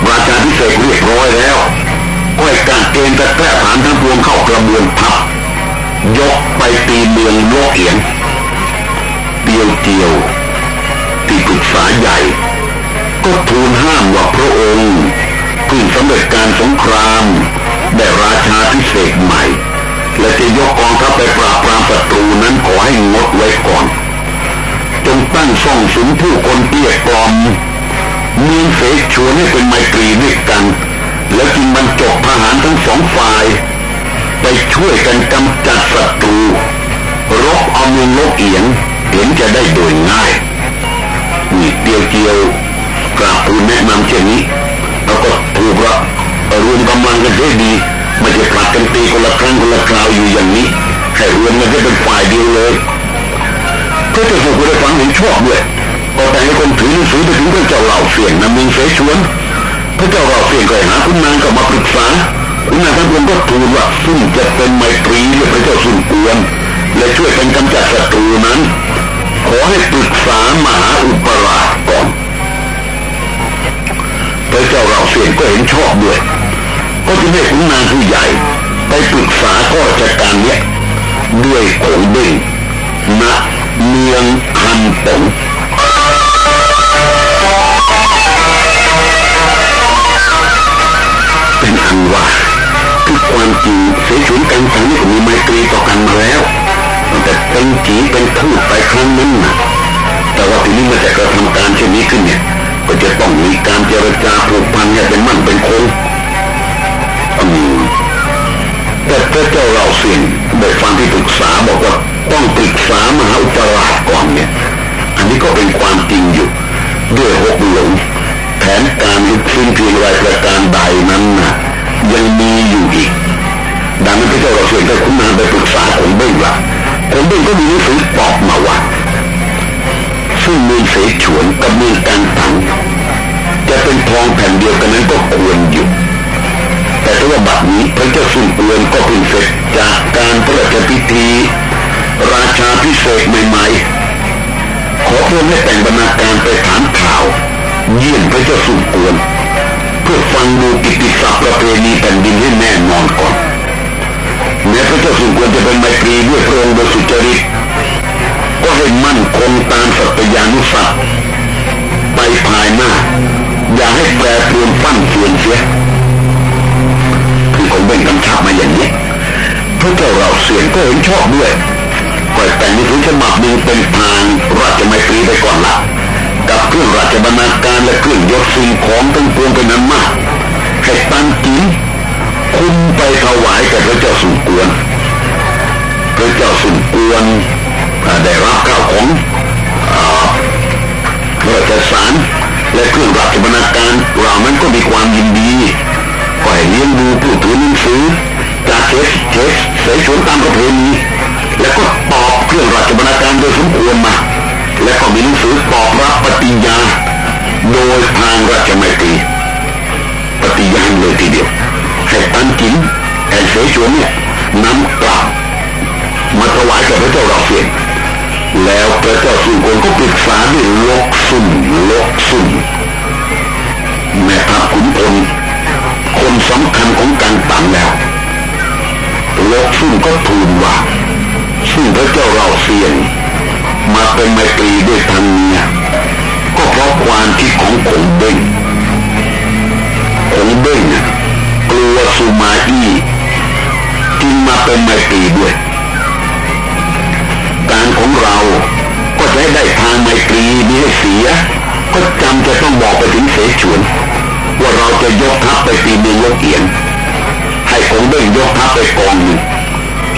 ราชาพิเศษเรียบร้อยแล้วก็ให้การเกณฑ์ตะแกรงฐานทั้งปวงเข้ากระบวนทัพยกไปตีเมืองโลกเอียงเตียวเตียวที่ปรึกษาใหญ่ ก็ทูลห้ามว่าพระองค์เพิ่งสำเร็จการสงครามได้ราชาพิเศษใหม่ และจะยกกองทัพไปปราบปรามศัตรูนั้นขอให้งดไว้ก่อน จงตั้งซ่องสุมผู้คนเกลียกลอมเมืองเสฉวนให้เป็นไมตรีด้วยกัน แล้วจึงบรรจบทหารทั้งสองฝ่าย ไปช่วยกันกำจัดศัตรูรบเอาเมืองลกเอียงเห็นจะได้โดยง่ายนี่เดียวเกียวกราบทูลแนะนำเช่นนี้แล้วก็ถูกละรวมกำลังกันได้ดีไม่จะผลัดกันตีคนละครั้งคนละคราวอยู่อย่างนี้ให้รวมกันได้เป็นฝ่ายเดียวเลย ก็จะสุขได้ฟังเห็นชอบด้วยก็แต่ให้คนถือหนังสือไปถึงพระเจ้าเหล่าเสียงนำเมืองเสฉวน พระเจ้าเหล่าเสียงก็หาคุณนางก็มาปรึกษาคุณนางทั้งปวงก็ทูลว่าซึ่งจะเป็นไมตรีเรียพระเจ้าสุนกวนและช่วยกันกำจัดศัตรูนั้น ขอให้ปรึกษามหาอุปราชก่อนพระเจ้าเราเสียงก็เห็นชอบด้วยก็จะให้ขุนนางผู้ใหญ่ไปปรึกษาข้อราชการเนี้ยด้วยโขงเบ้งณ เมืองฮันตงเป็นอันว่าคือความจริงเสฉวนกันสังนี่ก็มีไมตรีต่อกันมาแล้วแต่เป็นจีเป็นทูตไปครั้งนั้นนะแต่ว่าทีนี้มาจากกระทำการเช่นนี้ขึ้นเนี่ย ก็จะต้องมีการเจรจาผูกพันให้เป็นมั่นเป็นคงอืมแต่พระเจ้าเราสียงได้ฟังที่ปรึกษาบอกว่า ขึ้นเพียงรายประการใดนั้นนะยังมีอยู่อีก ดังนั้นพระเจ้าเราเสียงได้คุณนางไปปรึกษาของเบ้งว่าผมเองก็มีหนังสือตอบมาว่าซึ่งเมืองเสฉวนกับเมืองการตังจะเป็นทองแผ่นเดียวกันนั้นก็ควรอยู่แต่ถ้าว่าบัดนี้พระเจ้าสุนเปือนก็เพิ่งเสร็จจากการพระราชพิธี ราชาพิเศษใหม่ๆขอเพื่อนให้แต่งบรรณาการไปถามข่าว เยี่ยมพระเจ้าสุนเปือน พื่อฟังดูกิติศัพท์ประเพณีแผ่นดินให้แน่นอนก่อนแม้พระเจ้าสุควรจะเป็นไมตรีด้วยพระองค์โดยสุจริตก็ให้มั่นคงตามสัตยานุสัตว์ไปภายหน้า อย่าให้แปรเปรวนฟั่นเฟือนเสียคือคงเป็นกำชับมาอย่างนี้พระเจ้าเราเสียงก็เห็นชอบด้วยก็แต่งในถึงฉบับนึงเป็นทางราชไมตรีไปก่อนละ กับเครื่องราชบรรณาการและเครื่องยศสิ่งของทั้งปวงเป็นนั้นมากให้ตันกินคุณไปถวายแก่พระเจ้าสุกวนพระเจ้าสุกวนได้รับข้าวของราชสารและเครื่องราชบรรณาการเรานั้นก็มีความยินดีก็ให้เลี้ยงดูผู้ถือหนังสือจากเทสเทสเสฉวนตามประเพณีแล้วก็ตอบเครื่องราชบรรณาการโดยสมควรมา และก็มีหนังสือตอบรับปฏิญญาโดยทางราชมัยตรีปฏิญาณเลยทีเดียวให้ตันกินแห่งเสฉวนเนี่ยนำกลับมาถวายแก่พระเจ้าเราเสียงแล้วพระเจ้าสุโกนก็ปรึกษาด้วยลกซุ่มลกซุ่มแม่ทัพขุนพลคนสำคัญของการตังแล้วลกซุ่มก็ทูลว่าซึ่งพระเจ้าเราเสียง มาเป็นไมตรีด้วยทางเนี่ยก็เพราะความที่ของคงเบ้งคงเบ้งกลัวสุมาอี้จึงมาเป็นไมตรีด้วย การของเราก็จะได้ทางไมตรีมีให้เสีย ก็จำจะต้องบอกไปถึงเสฉวน ว่าเราจะยกทัพไปตีเมืองยกเอียนให้คงเบ้งยกทัพไปกองหนึ่ง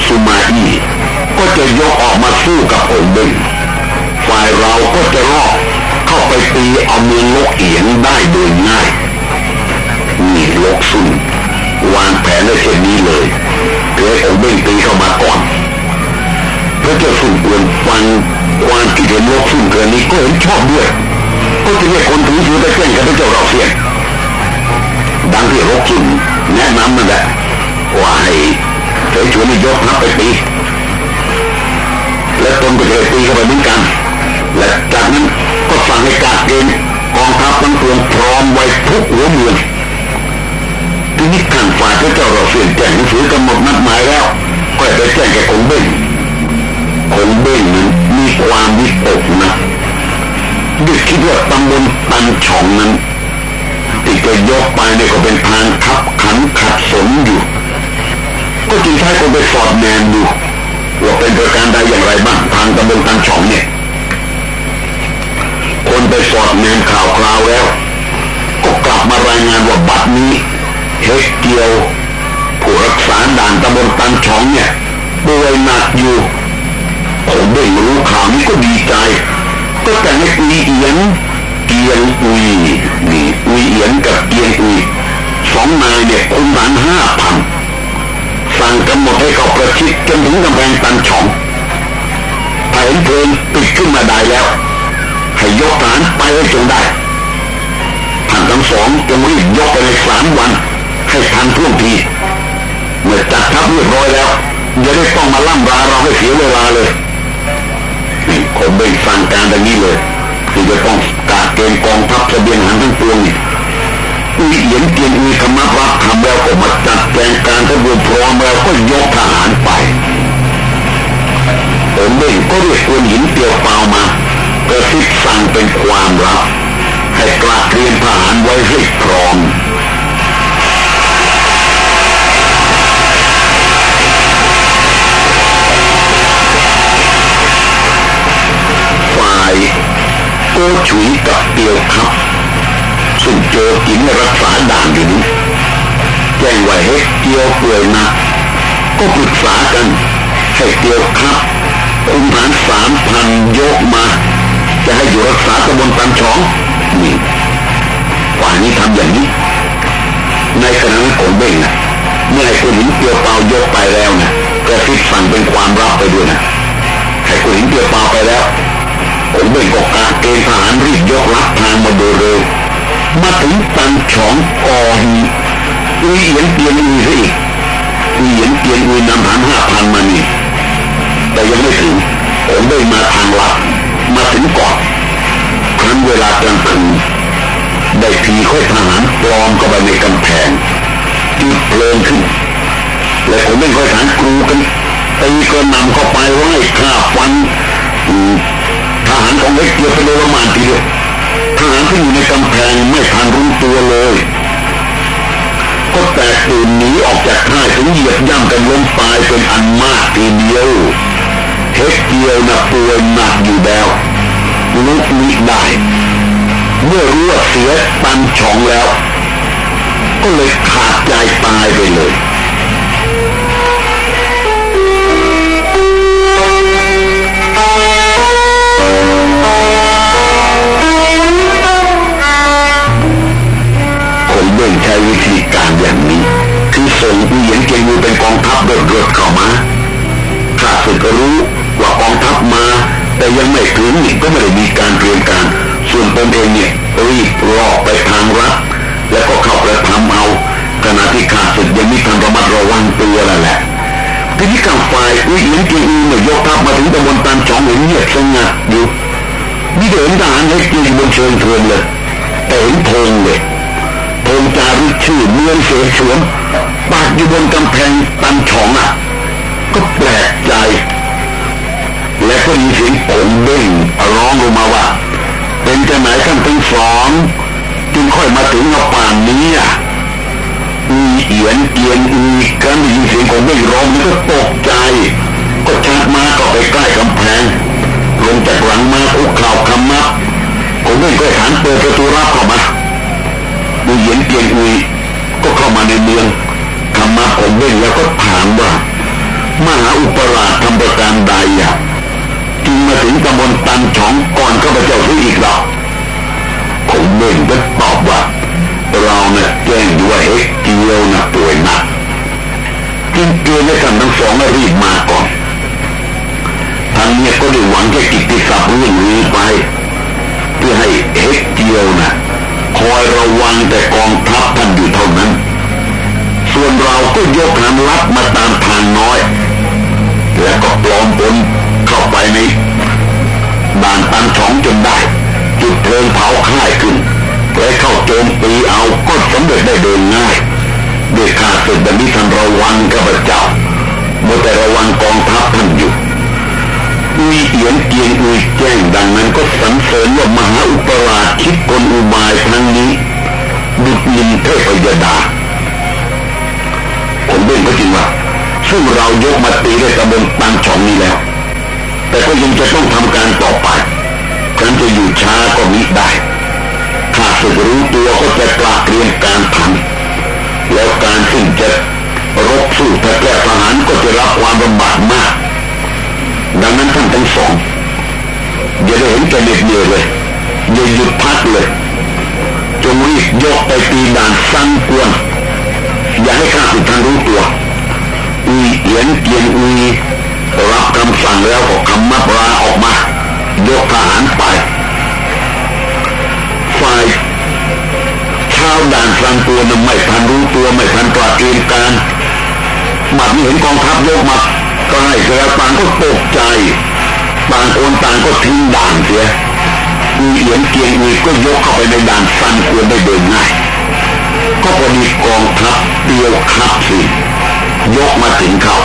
สุมาอี้ก็จะยกออกมาสู้กับคงเบ้ง ฝ่ายเราก็จะรอบเข้าไปตีเอาเมืองลกเอียนได้โดยง่ายนี่ลกซุ่มวางแผนไว้เช่นนี้เลยเพื่อคงเบ้งตีเข้ามาก่อนพระเจ้าสุนเปือนฟังความคิดเห็นโลกสุนเปือนนี้ก็เห็นชอบด้วย ก็จะเรียกคนถือถือไปแจ้งกับพระเจ้าเราเสียดังที่โลกสุนแนะนำมันแหละว่าให้เสฉวนยกทัพไปตีและตนก็จะตีเข้าไปเหมือนกัน และจากนั้นก็สั่งให้การเกณฑ์กองทัพทั้งปวงพร้อมไว้ทุกหัวเมืองทีนี้ทางฝ่ายพระเจ้าเราเสียแจ้งหนังสือกำหนดนัดหมายแล้วก็ไปแจ้งแก่คงเบ่งคงเบ้งนั้นมีความวิตกนะดึกคิดว่าตำบลตันช่องนั้นที่จะยกไปเนี่ยก็เป็นทางทับขันขัดสนอยู่ ก็จึงใช้คนไปสอดแนมดูว่าเป็นประการใดอย่างไรบ้างทางตำบลตันช่องเนี่ย คนไปสอดแนมข่าวคราวแล้ว ก็กลับมารายงานว่าบัดนี้เฮกเกียวผู้รักษาด่านตำบลตันช่องเนี่ยป่วยหนักอยู่ผมได้รู้ข่าวนี้ก็ดีใจ ก็แต่งให้อุยเอียนเกียงอุยนี่อุยเอียนกับเกียงอุยสองนายเนี่ยคุมฐานห้าพันสั่งกำหนดให้เขาประชิดจนถึงกำแพงตันช่องถ้าเห็นเพลิงติดขึ้นมาได้แล้ว ให้ยกฐานไปให้จงได้ท่านทั้งสองจงรีบยกไปในสามวัน ให้ทันท่วงที เมื่อจัดทัพเรียบร้อยแล้วอย่าได้ต้องมาล่ำราเราให้เสียเวลาเลยผมไม่สั่งการดังนี้เลยที่จะต้องกาเกณฑ์กองทัพทะเบียนหันทั้งปวงนี่อุยเอียนเกียนอุยธรรมรับทำแล้วก็มาจัดแจงการทะเบียนพร้อมแล้วก็ยกทหารไปผมเองก็เรียกคนหินเตียวเปล่ามา กระซิบสั่งเป็นความลับให้กลาเตรียมทหารไว้ให้พร้อมโกฉุยกับเตียวครับ ซึ่งโจกินรักษาด่านอยู่นี้แจ้งว่าเฮกเกียวเปื่อยนะก็ปรึกษากันให้เตียวครับคุมฐานสามพันยกมา จะให้อยู่รักษาตะบนตันช้องนี่ฝ่ายนี้ทำอย่างนี้ ในขณะนั้นผมเบ่งนะเมื่อไอ้คนหินเตียวเปล่ายกไปแล้วนะกระซิบสั่งเป็นความรับไปด้วยนะกุหินเปียวเปาไปแล้วผมเบ่งก็กาเกณฑ์ทหารรีบยกรับทางมาโดยเร็วมาถึงตันฉองอหีอุยเอียนเตียนอุยซะอีกอุยเอียนเตียนอุยนำฐานห้าพันมานี่แต่ยังไม่ถึงผมได้มาทางลัด มาถึงก่อนครั้นเวลากลางคืนได้ผีค่อยทหารปลอมเข้าไปในกำแพงจุดเพลิงขึ้น และผมไม่ค่อยทหารกรูกันตีก็นำเข้าไปไว้ฆ่าฟันทหารของเล็กเกียวไปโดนมานทีเดียวทหารที่อยู่ในกำแพงไม่ทันรู้ตัวเลย ก็แตกตื่นหนีออกจากค่ายถึงเหยียบย่ำกันล้มตายเป็นอันมากทีเดียว เฮกเกียวนะป่วยหนักอยู่แล้วลุกนิได้ เมื่อรู้ว่าเสียตันช่องแล้ว ก็เลยขาดใจตายไปเลยคนเล่นใช้วิธีการอย่างนี้ คือส่งผู้หญิงเกงูเป็นกองทัพเดือดเข้ามาข้าศึกรู้ องทัพมา แต่ยังไม่ถึงนี่ก็ไม่ได้มีการเตรียมการ ส่วนตนเองเนี่ยรีบรอไปทางรัฐแล้วก็เข้าไปทำเอาขณะที่ข้าศึกยังไม่ทันระมัดระวังตัวนั่นแหละทีนี้กังฝ่ายผู้หญิงเกงูเนี่ยยกทัพมาถึงตำบลตันจองเห็นเงียบสงัดอยู่นี่เดินทหารเล็กยืนบนเชิงเทินเลยแต่เห็นธงเลยธงจารึกชื่อเมืองเสฉวนปากอยู่บนกำแพงตันฉองอะ ก็แปลกใจ และก็มีเสียงผมเด้งร้องลงมาว่า เป็นจะไหนท่านทั้งสองจึงค่อยมาถึงเอาป่านนี้อะมีเอียนเกียนอีกันได้ยินเสียงของเด้งร้องมันก็ตกใจ ก็ชักมาก็ไปใกล้กำแพงลงจากหลังมาคุกเข่าคำนับผมเด้งก็หันเปิดประตูรับเข้ามาดูเหยียนเกียงอุยก็เข้ามาในเมืองทำมาผมเบ่งแล้วก็ถามว่ามหาอุปราชทำประการใดอะ จึงมาถึงตำบลตันฉองก่อนข้าพเจ้าซื้อีกหรอผมเบ่งก็ตอบว่า เราเนี่ยแจ้งด้วยเฮกเกียวนะป่วยหนักจึงเกียวให้ท่านทั้งสองรีบมาก่อนทางเนี้ยก็ได้หวังแค่กิตติศัพท์เรื่องนี้ไป เพื่อให้เฮกเกียวนะคอยระวังแต่กองทัพท่านอยู่เท่านั้น ส่วนเราก็ยกหางลัดมา องจนได้ จุดเพลิงเผาค่ายขึ้นและเข้าโจมตีเอาก็สำเร็จได้โดยง่ายด้วยข้าศึกแบบนี้ท่านระวังข้าพเจ้าเมื่อแต่ระวังกองทัพท่านอยู่อุยเอียนเกียงอุยแจ้งดังนั้นก็สรรเสริญว่ามหาอุปราชคิดกลอุบายครั้งนี้ ดุจลินเทพยดาผมเบ่งก็จริงว่าซึ่งเรายกมาตีได้ตะบนตังช่องนี้แล้ว แต่ก็ยังจะต้องทำการต่อไป การจะอยู่ช้าก็มิได้ ถ้าสึกรู้ตัวก็จะกล้าเตรียมการทำแล้วการซึ่งจะรบสู้ถ้าแก้ทหารก็จะรับความลำบากมาก ดังนั้นท่านทั้งสองอย่าได้เห็นแก่เด็ดเดียวเลยอย่าหยุดพักเลย จงรีบยกไปตีด่านสั้นกวน อย่าให้ข้าศึกทานรู้ตัวอุยเอียนเกียนอุยรับคำสั่งแล้วก็คำมับราออกมา ยกทหารไป ฝ่ายชาวด่านสันตัวนั้นไม่ทันรู้ตัวไม่ทันตราเตรียมการบัดนี้เห็นกองทัพยกมาก็ให้เสือต่างก็ตกใจต่างคนต่างก็ทิ้งด่านเสียมีเหียญเกียงมีก็ยกเข้าไปในด่านฟันควรได้เดินง่าย ก็พอดีกองทัพเตียวครับสิยกมาถึงเขา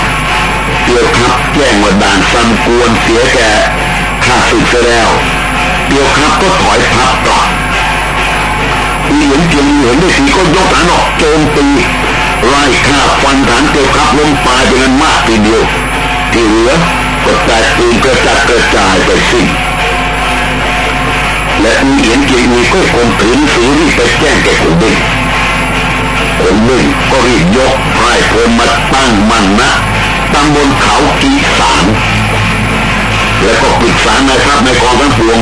เตียวครับแจ้งว่าด่านฟันกวนเสียแก่ ข้าศึกแล้วเตียวครับก็ถอยพับกลับเหรียญเกียงเห็นได้สีก็ยกฐานออกโจมตีไล่ฆ่าฟันฐานเตียวครับล้มตายเป็นนั้นมากทีเดียว ที่เหลือก็แตกตื่นกระจัดกระจายไปสิ้นและมีเหรียญเกียรติก็คงถือสีรีบไปแจ้งแก่คนดึงคนดึงก็รีบยกไพร่พลมาตั้งมั่นนะตั้งบนเขากีสาน แล้วก็ปรึกษานายทัพในกองทั้งปวง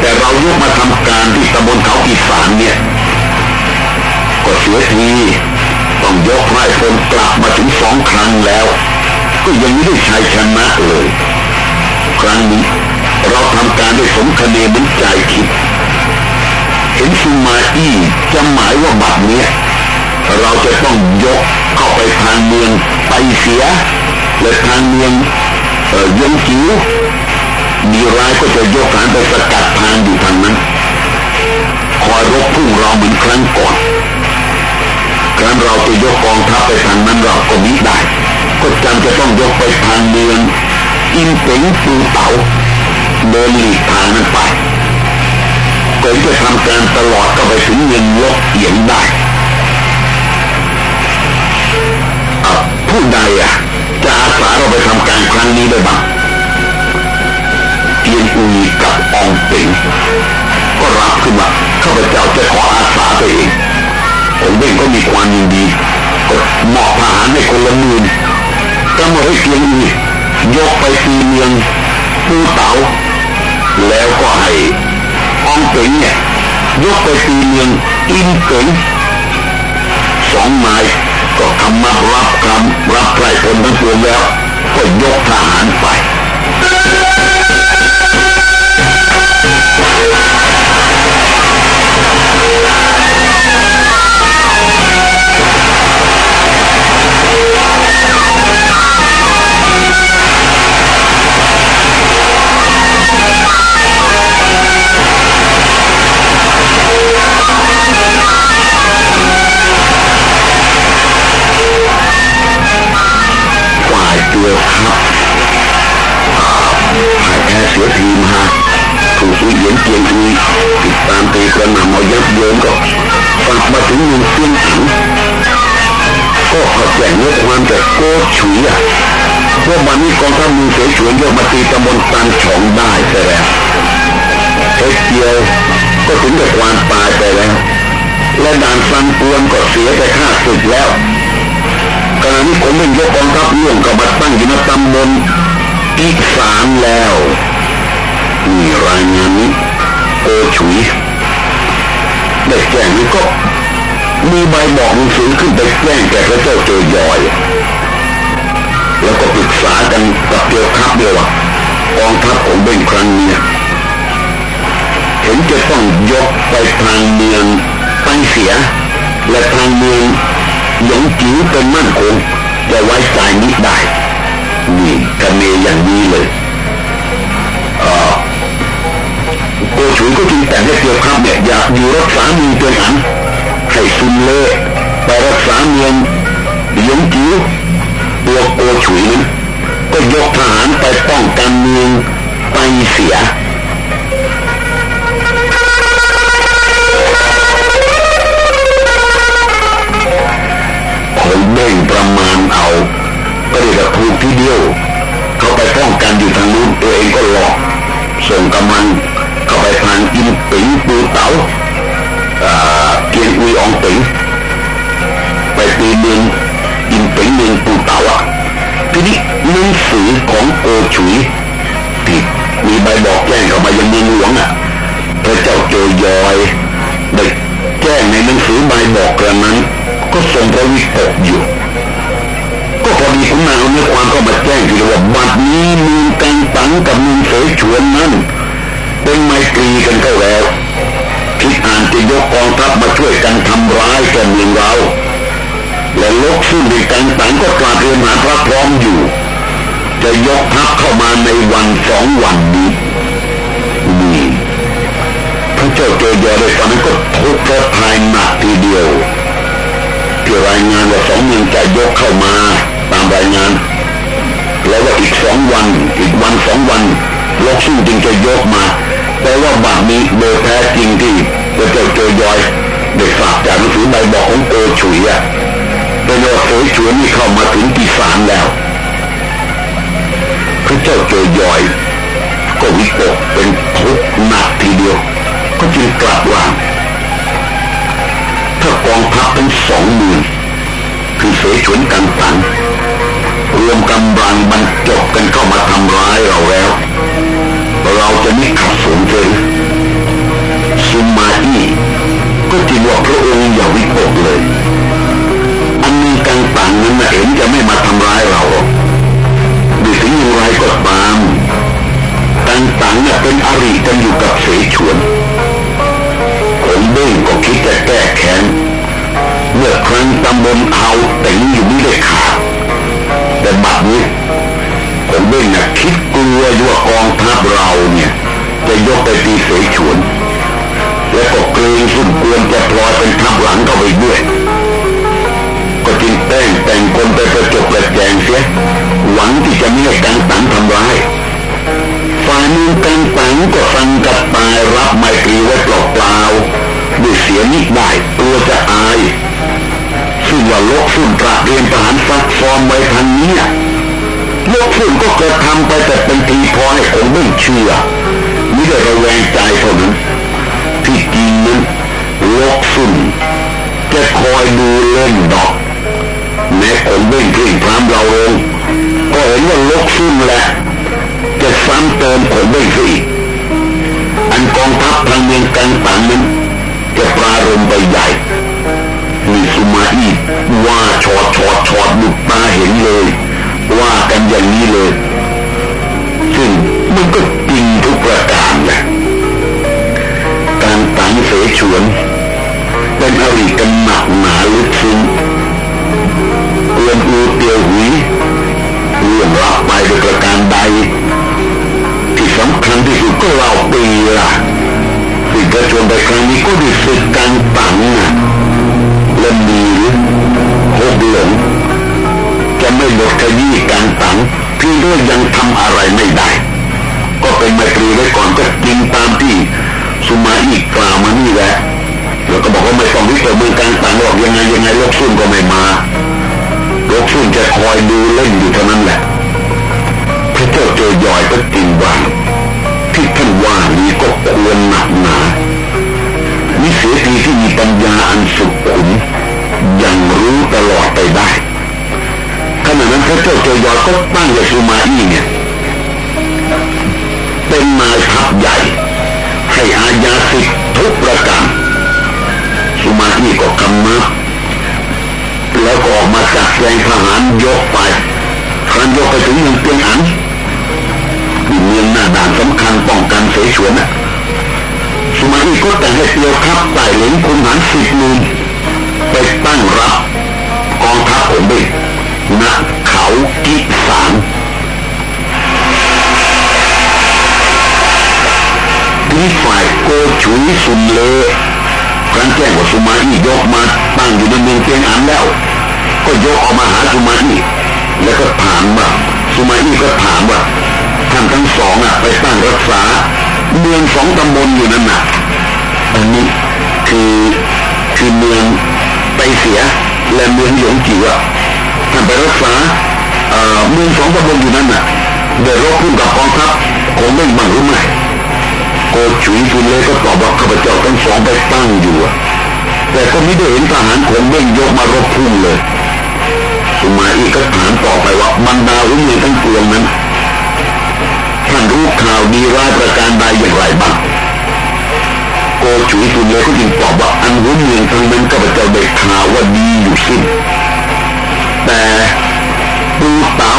แต่เรายกมาทำการที่ตำบลเขาอีสานเนี่ย ก็เสียทีต้องยกไร่พลกลับมาถึงสองครั้งแล้ว ก็ยังไม่ได้ชัยชนะเลย ครั้งนี้เราทำการด้วยสมคเนมือนใจคิดเห็นซูมาอี้จะหมายว่าบัดเนี้ยเราจะต้องยกเข้าไปทางเมืองไปเสียและทางเมือง เยงสิวมีร้ายก็จะยกฐานไปสกัดทางอยู่ทางนั้น คอยรบพุ่งเราเหมือนครั้งก่อนครั้นเราจะยกกองทัพไปทางนั้นเราก็มิได้ ก็จำจะต้องยกไปทางเมืองอินเต็งปูเตาเดินหลีกทางนั้นไปก็จะทำการตลอดก็ไปถึงเงินยกเอียงได้ผู้ใดอะ จะอาสาเราไปทำการครั้งนี้ได้บ้างเทียนอุยกับองเป๋งก็รับขึ้นมาข้าพเจ้าจะขออาสาตัวเองผมเองก็มีความยินดีก็มาะทหารในคนละมื่นกำหนดให้เทียนอุยยกไปตีเมืองภูเต๋าแล้วก็ให้องเป๋งเนี่ยยกไปตีเมืองอินเก๋งสองไม้ ก็คำนับรับคำรับไพรพลทั้งตัวแล้วก็ยกทหารไป มีใบหมอกสูงขึ้นไปแจ้งแก่พระเจ้าเจยอย แล้วก็ปรึกษากันกับเตียวครับเดียวกองทัพของเบงครั้งนี้เห็นจะต้องยกไปทางเมืองตั้งเสีย และทางเมืองหยงจิ๋วเป็นมั่นคงจะไว้ใจนิดได้นี่กรนเมอย่างนี้เลยโกฉุยก็จึงแต่งให้เตียวครับเนี่ยอยากอยู่รักษามีเตียงอัน ให้ซุนเล่ไปรักษาเมืองหยงจิ๋วตัวโกฉุยนั้นก็ยกทหารไปป้องกันเมืองไปเสียคนเบ่งประมาณเอาก็เลยกระพูที่เดียว เขาไปป้องกันอยู่ทางนู้นตัวเองก็หลอกส่งกำลังเข้าไปทางอินปิงปูเตา๋า ตีอองต็งไปตีเมืองอินเต็งเมืองปูเตาทีนี้หนังสือของโกฉุยที่มีใบบอกแจ้งเข้ามายังเมืหลวงอะพระเจ้าโจยยอยได้แจ้งในหนังสือใบบอกกระนั้น ก็ทรงพระวิตกอยู่ก็พอดีคุณนางเอาเนื้อความเข้ามาแจ้งอยู่ว่าบัดนี้มีองกังตังกับเมืองเสฉวนนั้นเป็นไมตรีกันเข้าแล้ว ที่อ่านจะยกกองทัพมาช่วยกันทำร้ายแก่เมืองเรา และลบสู้ในการต่างก็กลาเตรียมหาพระพร้อมอยู่ จะยกทัพเข้ามาในวันสองวันนี้นี่พระเจ้าเจยยอตอนนั้นก็ทุกข์ทรมายหนักทีเดียวที่รายงานว่าสองเมืองจะยกเข้ามาตามรายงาน แล้วว่าอีกสองวัน อีกวันสองวันลกบสู้จึงจะยกมา แปลว่าบาปนี้โดยแท้จริงที่พะเจ้าโจยอยเด็กฝากจากหนังสือใบบอกของโกฉุยอะเป็นว่าโกฉุยนี่เข้ามาถึงปีสามแล้วพระเจ้าโจยอยก็วิตกเป็นทุกข์หนักทีเดียว ก็จึงกลับว่าถ้ากองทัพเป็นสองหมื่นคือเสฉวนกันตังรวมกำลังบรรจบกันเข้ามาทำร้ายเราแล้ว เราจะไม่ขัดสนเลยซูมาอีก็จึงว่าพระองค์อย่าวิตกเลย อันนี้ต่างๆนั้นเห็นจะไม่มาทำร้ายเราดูถึงอย่างไรก็ตามต่างๆน่ะเป็นอริกันอยู่กับเสฉวนผมเบ่งก็คิดจะแก้แค้นเมื่อครั้งตำบลเอาแต่งอยู่ไม่ได้ขาดแต่บัดนี้ ผมเบ้งนะคิดกลัวว่ากองทัพเราเนี่ย จะยกไปตีเสฉวน และก็เกรงสุดกวนจะพลอยเป็นทัพหลังเข้าไปด้วย ก็จึงแต่งแต่งคนไปประจบประแจงเสียหวังที่จะม่ให้กังตังทำร้ายฝ่ายมือกังตังก็ฟังกับตายรับไมตรีไว้เปล่าเปล่าด้วยเสียนิดได้ตัวจะอายซึ่งว่าโลกสุ่นตระเรียนทหารซักฟอมไว้ทางนี้ โลกสุ่นก็กระทำไปแต่เป็นทีพอให้คนไม่เชื่อม่ได้ระแวงใจเท่านั้นที่จริงนั้นลกสุ่นจะคอยดูเล่นดอก แม้คนเบ่งเพ่งพรามเราลงก็เห็นว่าลกสุ่นแหละ จะซ้ำเติมคนเบ่งอีอันกองทัพทางเมืองกันต่างนั้นจะปรารมไปใหญ่มีสุมาอีว่าชอดชอดชอดบุดตาเห็นเลย ว่ากันอย่างนี้เลย ซึ่งมันก็จริงทุกประการแหละการตังเสฉวนเป็นอริกันหนักหนาลึกซึ้งเอื้อมอูเตียวหุยเรื่องรับไปโดยประการใด ที่สำคัญที่สุดก็เราปีละสิ่งกระชวนไปครั้งนี้ก็ดิสึกการตังนะและมีหกหลง จะไม่หมดขยี้การตังพี่ด้วยยังทำอะไรไม่ได้ ก็เป็นไมตรีไว้ก่อนก็จริงตามที่สุมาอีกกล่าวมานี่แหละแล้วก็บอกว่าไม่ต้องวิจารณ์มือการตังหรอกยังไงยังไงลกซุ่นก็ไม่มาลกซุ่นจะคอยดูเล่นอยู่เท่านั้นแหละพระเจ้าเจอยอยก็จริงว่าที่ท่านว่านี้ก็ควรหนักหนานิสัยดีที่มีปัญญาอันสุขุมยังรู้ตลอดไปได้ ระเจ้าเจยอก็ตั้งยาสุมาอี้เนี่ยเป็นนาทัพใหญ่ ให้อาญาสิทธิทุกประการสุมาอี้ก็กำนับแล้วก็ออกมาจัดแจงทหารยกไปครั้นยกไปถึงเมืองเปียงอันเมืองหน้าด่านสำคัญป้องกันเสฉวนนะสมัยนี้ก็แต่งให้เตียวครับใส่เหลงคุณหันสิบมือไปตั้งรับกองทัพผมเอง ณเขากิสานที่ฝ่ายโกชุยสุนเลครั้งแจ้งว่าสุมาอี้ยกมาตั้งอยู่ในเมืองเตียงอันแล้ว ก็ยกออกมาหาสุมาอี้แล้วก็ถามว่าสุมาอี้ก็ถามว่าท่านทั้งสองอะไปตั้งรักษา เมืองสองตำบลอยู่นั่นน่ะอันนี้คือคือเมืองไปเสียและเมืองหยงจิ๋วอะานไปรักษาเมืองสองตำบลอยู่นั่นน่ะเดือดร้อนขึ้นกับกองทัพคงไม่บังหรือไม่โกชุยคุณเลยก็ตอบว่าข้าพเจ้าทั้งสองไปตั้งอยู่แต่ก็ไม่ได้เห็นทหารคงเบ่งยกมารบพุ่งเลยสุมาอีกก็ถามต่อไปว่าบรรดาวิญญาณทั้งปวงนั้นท่านรู้ข่าวดีร้ายประการใดอย่างไรบ้างโกชุยสุนเลยก็ยิงตอบว่าอันหุ่นเมืองทั้งนั้นก็พเจ้าได้ข่าวว่าดีอยู่สิ้น แต่ปูเต๋า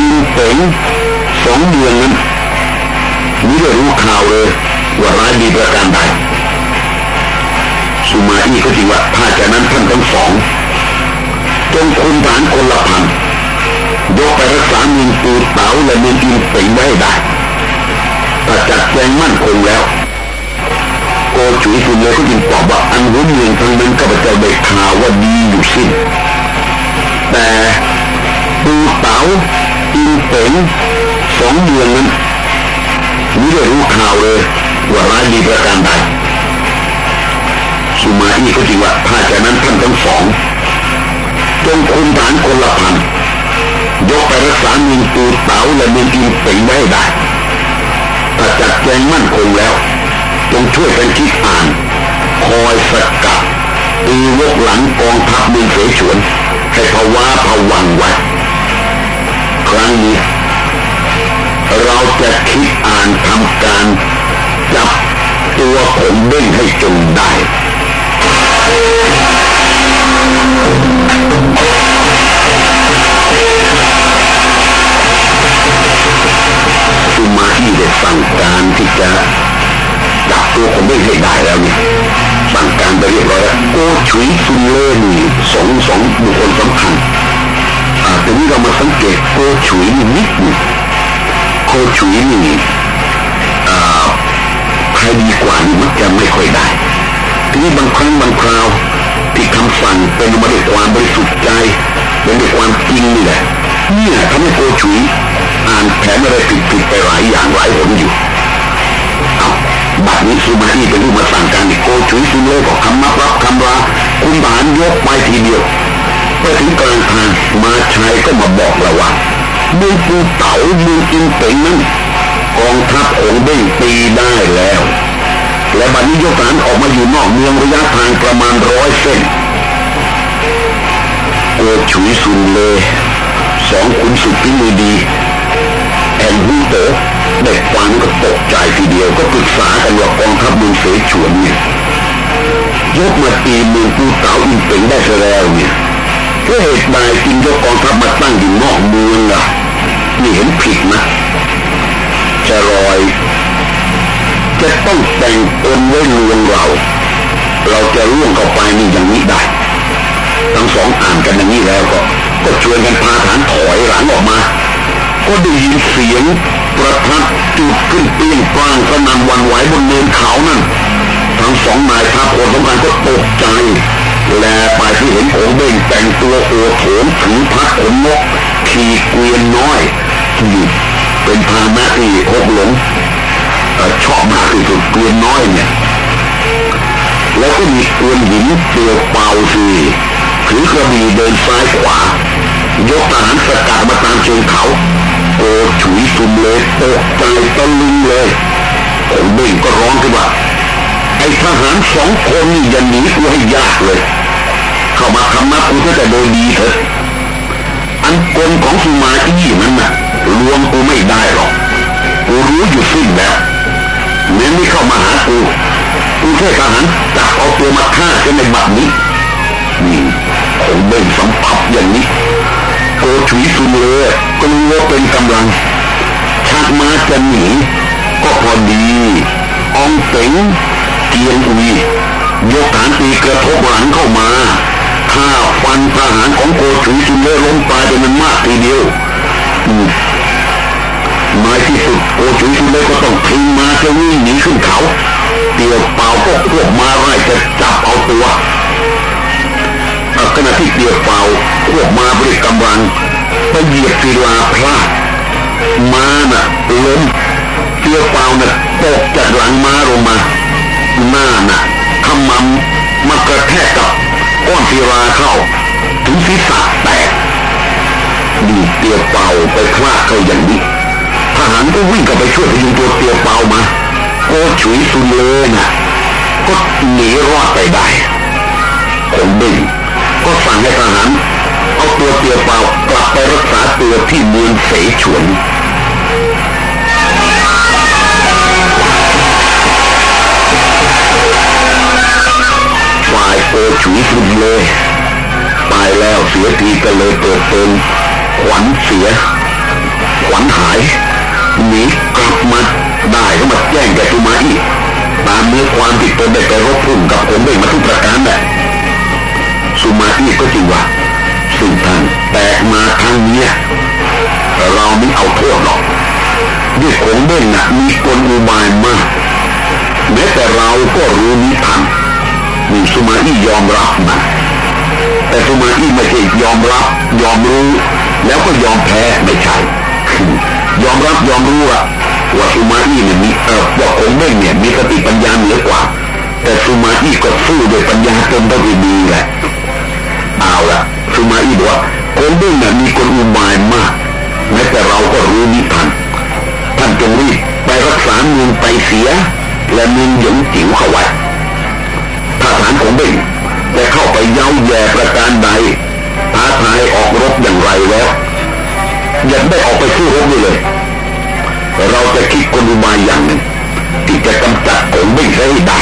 อินเป๋งสองเมืองนั้นไม่ได้รู้ข่าวเลยว่าร้ายดีประการใดสุมาอีก็จริงว่าถ้าจากนั้นท่านทั้งสองจงคุมฐานคนละพันยกไปรักษาเมืองปูเต๋าและเมืองอินเป๋งไว้ได้ถ้าจัดแจงมั่นคงแล้วโกจุยสุนเลยก็ยิงตอบว่าอันหุ่นเมืองทั้งนั้นก็พเจ้าได้ข่าวว่าดีอยู่สิ้น แต่ปูเต๋าอินเป๋งสองเมืองนั้นไม่ได้รู้ข่าวเลยว่าร้ายดีประการใดสุมาอี้ก็จริงว่าถ้าจากนั้นท่านทั้งสองจงคุมฐานคนละพันยกไปรักษาเมืองตูเต๋าและเมืองอินเป่งไว้ได้ถ้าจัดแจงมั่นคงแล้วจงช่วยกันคิดอ่าน คอยสกัดตีวกหลังกองทัพเมืองเสฉวน ให้ภาวะผวังไว้ครั้งนี้ เราจะคิดอ่านทำการจับตัวผมเด้งให้จงได้สุมาอี้ได้สั่งการจะจับ ตัวผมไม่ให้ได้แล้วเนี่ยสั่งการไปเรียบร้อยแล้วโกชุยซุนเล่นี่สองสองบุคคลสำคัญอ่าแต่นี้เรามาสังเกตโกชุยนี่นิดหนึ่งโกชุยนี่อ่าใครดีกว่านี่มักจะไม่ค่อยได้ทีนี้บางครั้งบางคราวที่คำสั่งเป็นมาด้วยความบริสุทธิ์ใจเป็นด้วยความจริงนี่แหละเนี่ยทำให้โกชุยอ่านแผนอะไรผิดๆไปหลายอย่างหลายหนอยู่ เอาบัดนี้ซูมาอี้เป็นผู้มาสั่งการโกชุยซุนเล่ก็คำนับรับคำลาคุณบานยกไปทีเดียวไปถึงกลางทางมาชายก็มาบอกเราว่าเมืองภูเต๋าเมืองอินเป่งนั้นกองทัพองเบ้งตีได้แล้ว และบัดนี้ยกฐานออกมาอยู่นอกเมืองระยะทางประมาณร้อยเส้นโกชุยซุนเล่สองขุนศึกที่มือดีแอนฮูโต ดียวก็ปรึกษากันว่ากองทัพเมืองเสฉวนเนี่ยยกมาตีเมืองภูเต๋าอินเป่งได้ซะแล้วเนี่ยเพราะเหตุใดจึงยกกองทัพมาตั้งอยู่นอกเมืองล่ะนี่เห็นผิดนะจะรอยจะต้องแต่งตนไว้ลวงเรา เราจะร่วงเข้าไปนี่อย่างนี้ได้ ทั้งสองอ่านกันอย่างนี้แล้วก็ ก็ชวนกันพาฐานถอยหลังออกมา ก็ได้ยินเสียงประทัดจุดขึ้นเปี้ยงป้างสนั่นวันไหวบนเนินเขานั่น ทั้งสองนายทัพคนสำคัญก็ตกใจ แลไปที่เห็นโองเบ่งแต่งตัวโอโถนถือพัดขนนกขี่เกวียนน้อยนี่เป็นพาหนะที่หกหลงช่อชอบมากที่สุดเกวียนน้อยเนี่ยแล้วก็มีเกวียนหญิงเตียวเปล่าสิถือกระบี่เดินซ้ายขวายกทหารสกัดมาตามเชิงเขา โอฉุยซุมเลยตกใจตะลึงเลยผมเบ่งก็ร้องขึ้นว่าไอ้ทหารสองคนนี่ย่าหนีกูให้ยากเลย เข้ามาทำมากูก็จะโดยดีเถอะอันกลของสุมาอี้นั้นน่ะรวมกูไม่ได้หรอกกูรู้อยู่สิ้นแล้วเน้นไม่เข้ามาหากูกูแค่ทหารจับเอาตัวมาฆ่ากันในบัดนี้นี่คงเบ่งสัมผัสอย่างนี้ โกชุยซุนเลยก็รู้ว่าเป็นกำลัง ชักมาจะหนีก็พอดีอองเต็งเกียงอุยยกฐานตีกระทบหลังเข้ามาฆ่าฟันทหารของโกชุยซุนเลยล้มตายเป็นมันมากทีเดียวมในที่สุดโกชุยซุนเลยก็ต้องทิ้งมาจะวิ่งหนีขึ้นเขาเตียวเปล่าก็พวกมาไล่จะจับเอาตัว ขณะที่เตียวเปล่าพวกมาบริกำลังไปเหยียบศิลาพลาดมาน่ะล้มเตียวเปล่าน่ะตกจากหลังม้าลงมาหน้าน่ะขมำมากระแทกกับก้อนศิลาเข้า ถึงศีรษะแตกดีเตียวเปล่าไปพลาดเขาอย่างนี้ทหารก็วิ่งกลับไปช่วยพยุงตัวเตียวเปล่ามาโกฉุยซุนเลยน่ะก็หนีรอดไปได้คงดึง ก็สั่งให้ทหารเอาตัวเตียวเปล่ากลับไปรักษาตัวที่เมืองเสฉวนฝ่ายโอฉุยสุดเลยตายแล้วเสียทีก็เลยเปิดเป็นขวัญเสีย ขวัญหายหนีกลับมาได้ก็มาแจ้งแกตุมาอีกตามเนื้อความที่ตนได้ไปรบพุ่งกับผมเองมาทุกประการแหละ สุมาอี้ก็จริงว่าสิ่งท่านแตกมาทางนี้เราไม่เอาโทษหรอกด้วยของเบ้งน่ะมีกลอุบายมากแม้แต่เราก็รู้นิทันนี่สุมาอี้ยอมรับนะแต่สุมาอี้ไม่ใช่ยอมรับ ยอมรู้ แล้วก็ยอมแพ้ไม่ใช่ยอมรับยอมรู้อะว่าสุมาอี้เนี่ยมีเออว่าของเบ้งเนี่ยมีสติปัญญาเหนือกว่า แต่สุมาอี้ก็สู้ด้วยปัญญาจนได้ดีแหละ เอาละสุมาอีบอกว่าคนเบ้งเนี่ยมีกลอุบายมากแม้แต่เราก็รู้นิทันท่านจงรีบไปรักษาเมืองไปเสีย และเมืองหยงจิ๋วเข้าไว้ถ้าฐานของเบ้งจะเข้าไปเย้าแย่ประการใดท้าทายออกรบอย่างไรแล้วอย่าได้ออกไปสู้รบด้วยเลย เราจะคิดกลอุบายอย่างหนึ่งที่จะกำจัดผงเบ้งให้ได้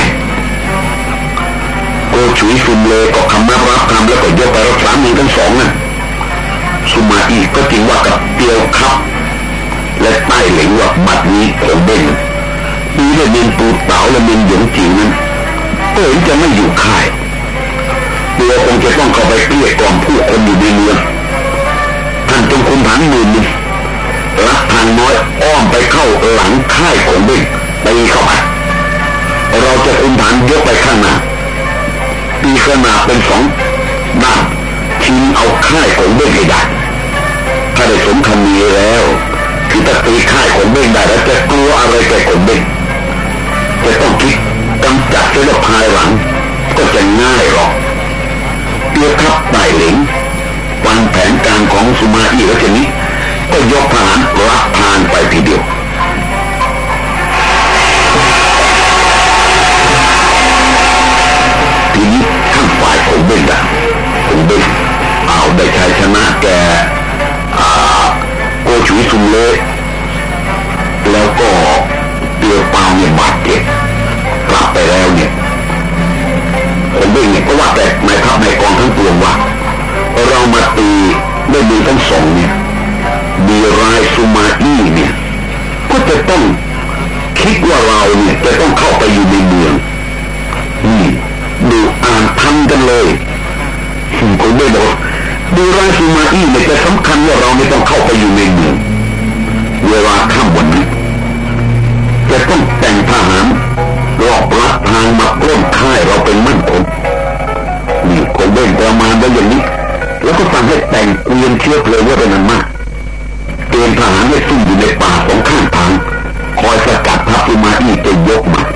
โกชุยซุมเลก็คำ นับรับคำแล้วก็ยกไปรักษามือทั้งสองนั่นสุมาอีก็จริงว่ากับเตียวครับ และใต้เหลงว่าบัดนี้ผงเบ้งมีเรื่องเมนปูเต๋าและเมนหยงจีนั้นก็เห็นจะไม่อยู่ค่ายตัวคงจะต้องเข้าไปเกลี้ยกล่อมผู้คนอยู่ในเมืองท่านจงคุมฐานมื่นนึงลักทางน้อยอ้อมไปเข้าหลังค่ายของเบ้งตีเข้าไปเราจะคุมฐานยกไปข้างหน้าตีขนาดเป็นสอง ด้านชิงเอาค่ายของเบ้งให้ได้ถ้าได้สมคำนี้แล้วคือถ้าตีค่ายของเบ้งได้แล้วจะกลัวอะไรแก่ของเบ้งจะต้องคิดกำจัดเสียภายหลัง ก็จะง่ายหรอกเตี้ยทับไต่หลิงวางแผนการของสุมาอีแล้วทีนี้ก็ยกทหารรับทางไปทีเดียว ได้ชัยชนะแกโกชุยซุมเลแล้วก็เตียวเปาเนี่ยบาดเจ็บกลับไปแล้วเนี่ยผมเองเนี่ยก็ว่าแต่ในทัพในกองทั้งปวงว่าเรามาตีด้วยมือทั้งสองเนี่ยดีรายสุมาอี้เนี่ย ก็จะต้องคิดว่าเราเนี่ยจะต้องเข้าไปอยู่ในเมืองนี่ดูอ่านทำกันเลยผมได้บอก ดูราชิมาอี้เนี่ยจะสำคัญว่าเราไม่ต้องเข้าไปอยู่ในเมืองเวลาค่ำวันนั้นจะต้องแต่งทหารรอบลักทางมาปล้นค่ายเราเป็นมั่นคงนี่คงเบ่งประมาณได้อย่างนี้ แล้วก็สั่งให้แต่งเกวียนเชื้อเพลิงไว้เป็นนั้นมากเกณฑ์ทหารให้ซุ่มอยู่ในป่าของข้างทาง คอยสกัดพระอุมาอี้จะยกมา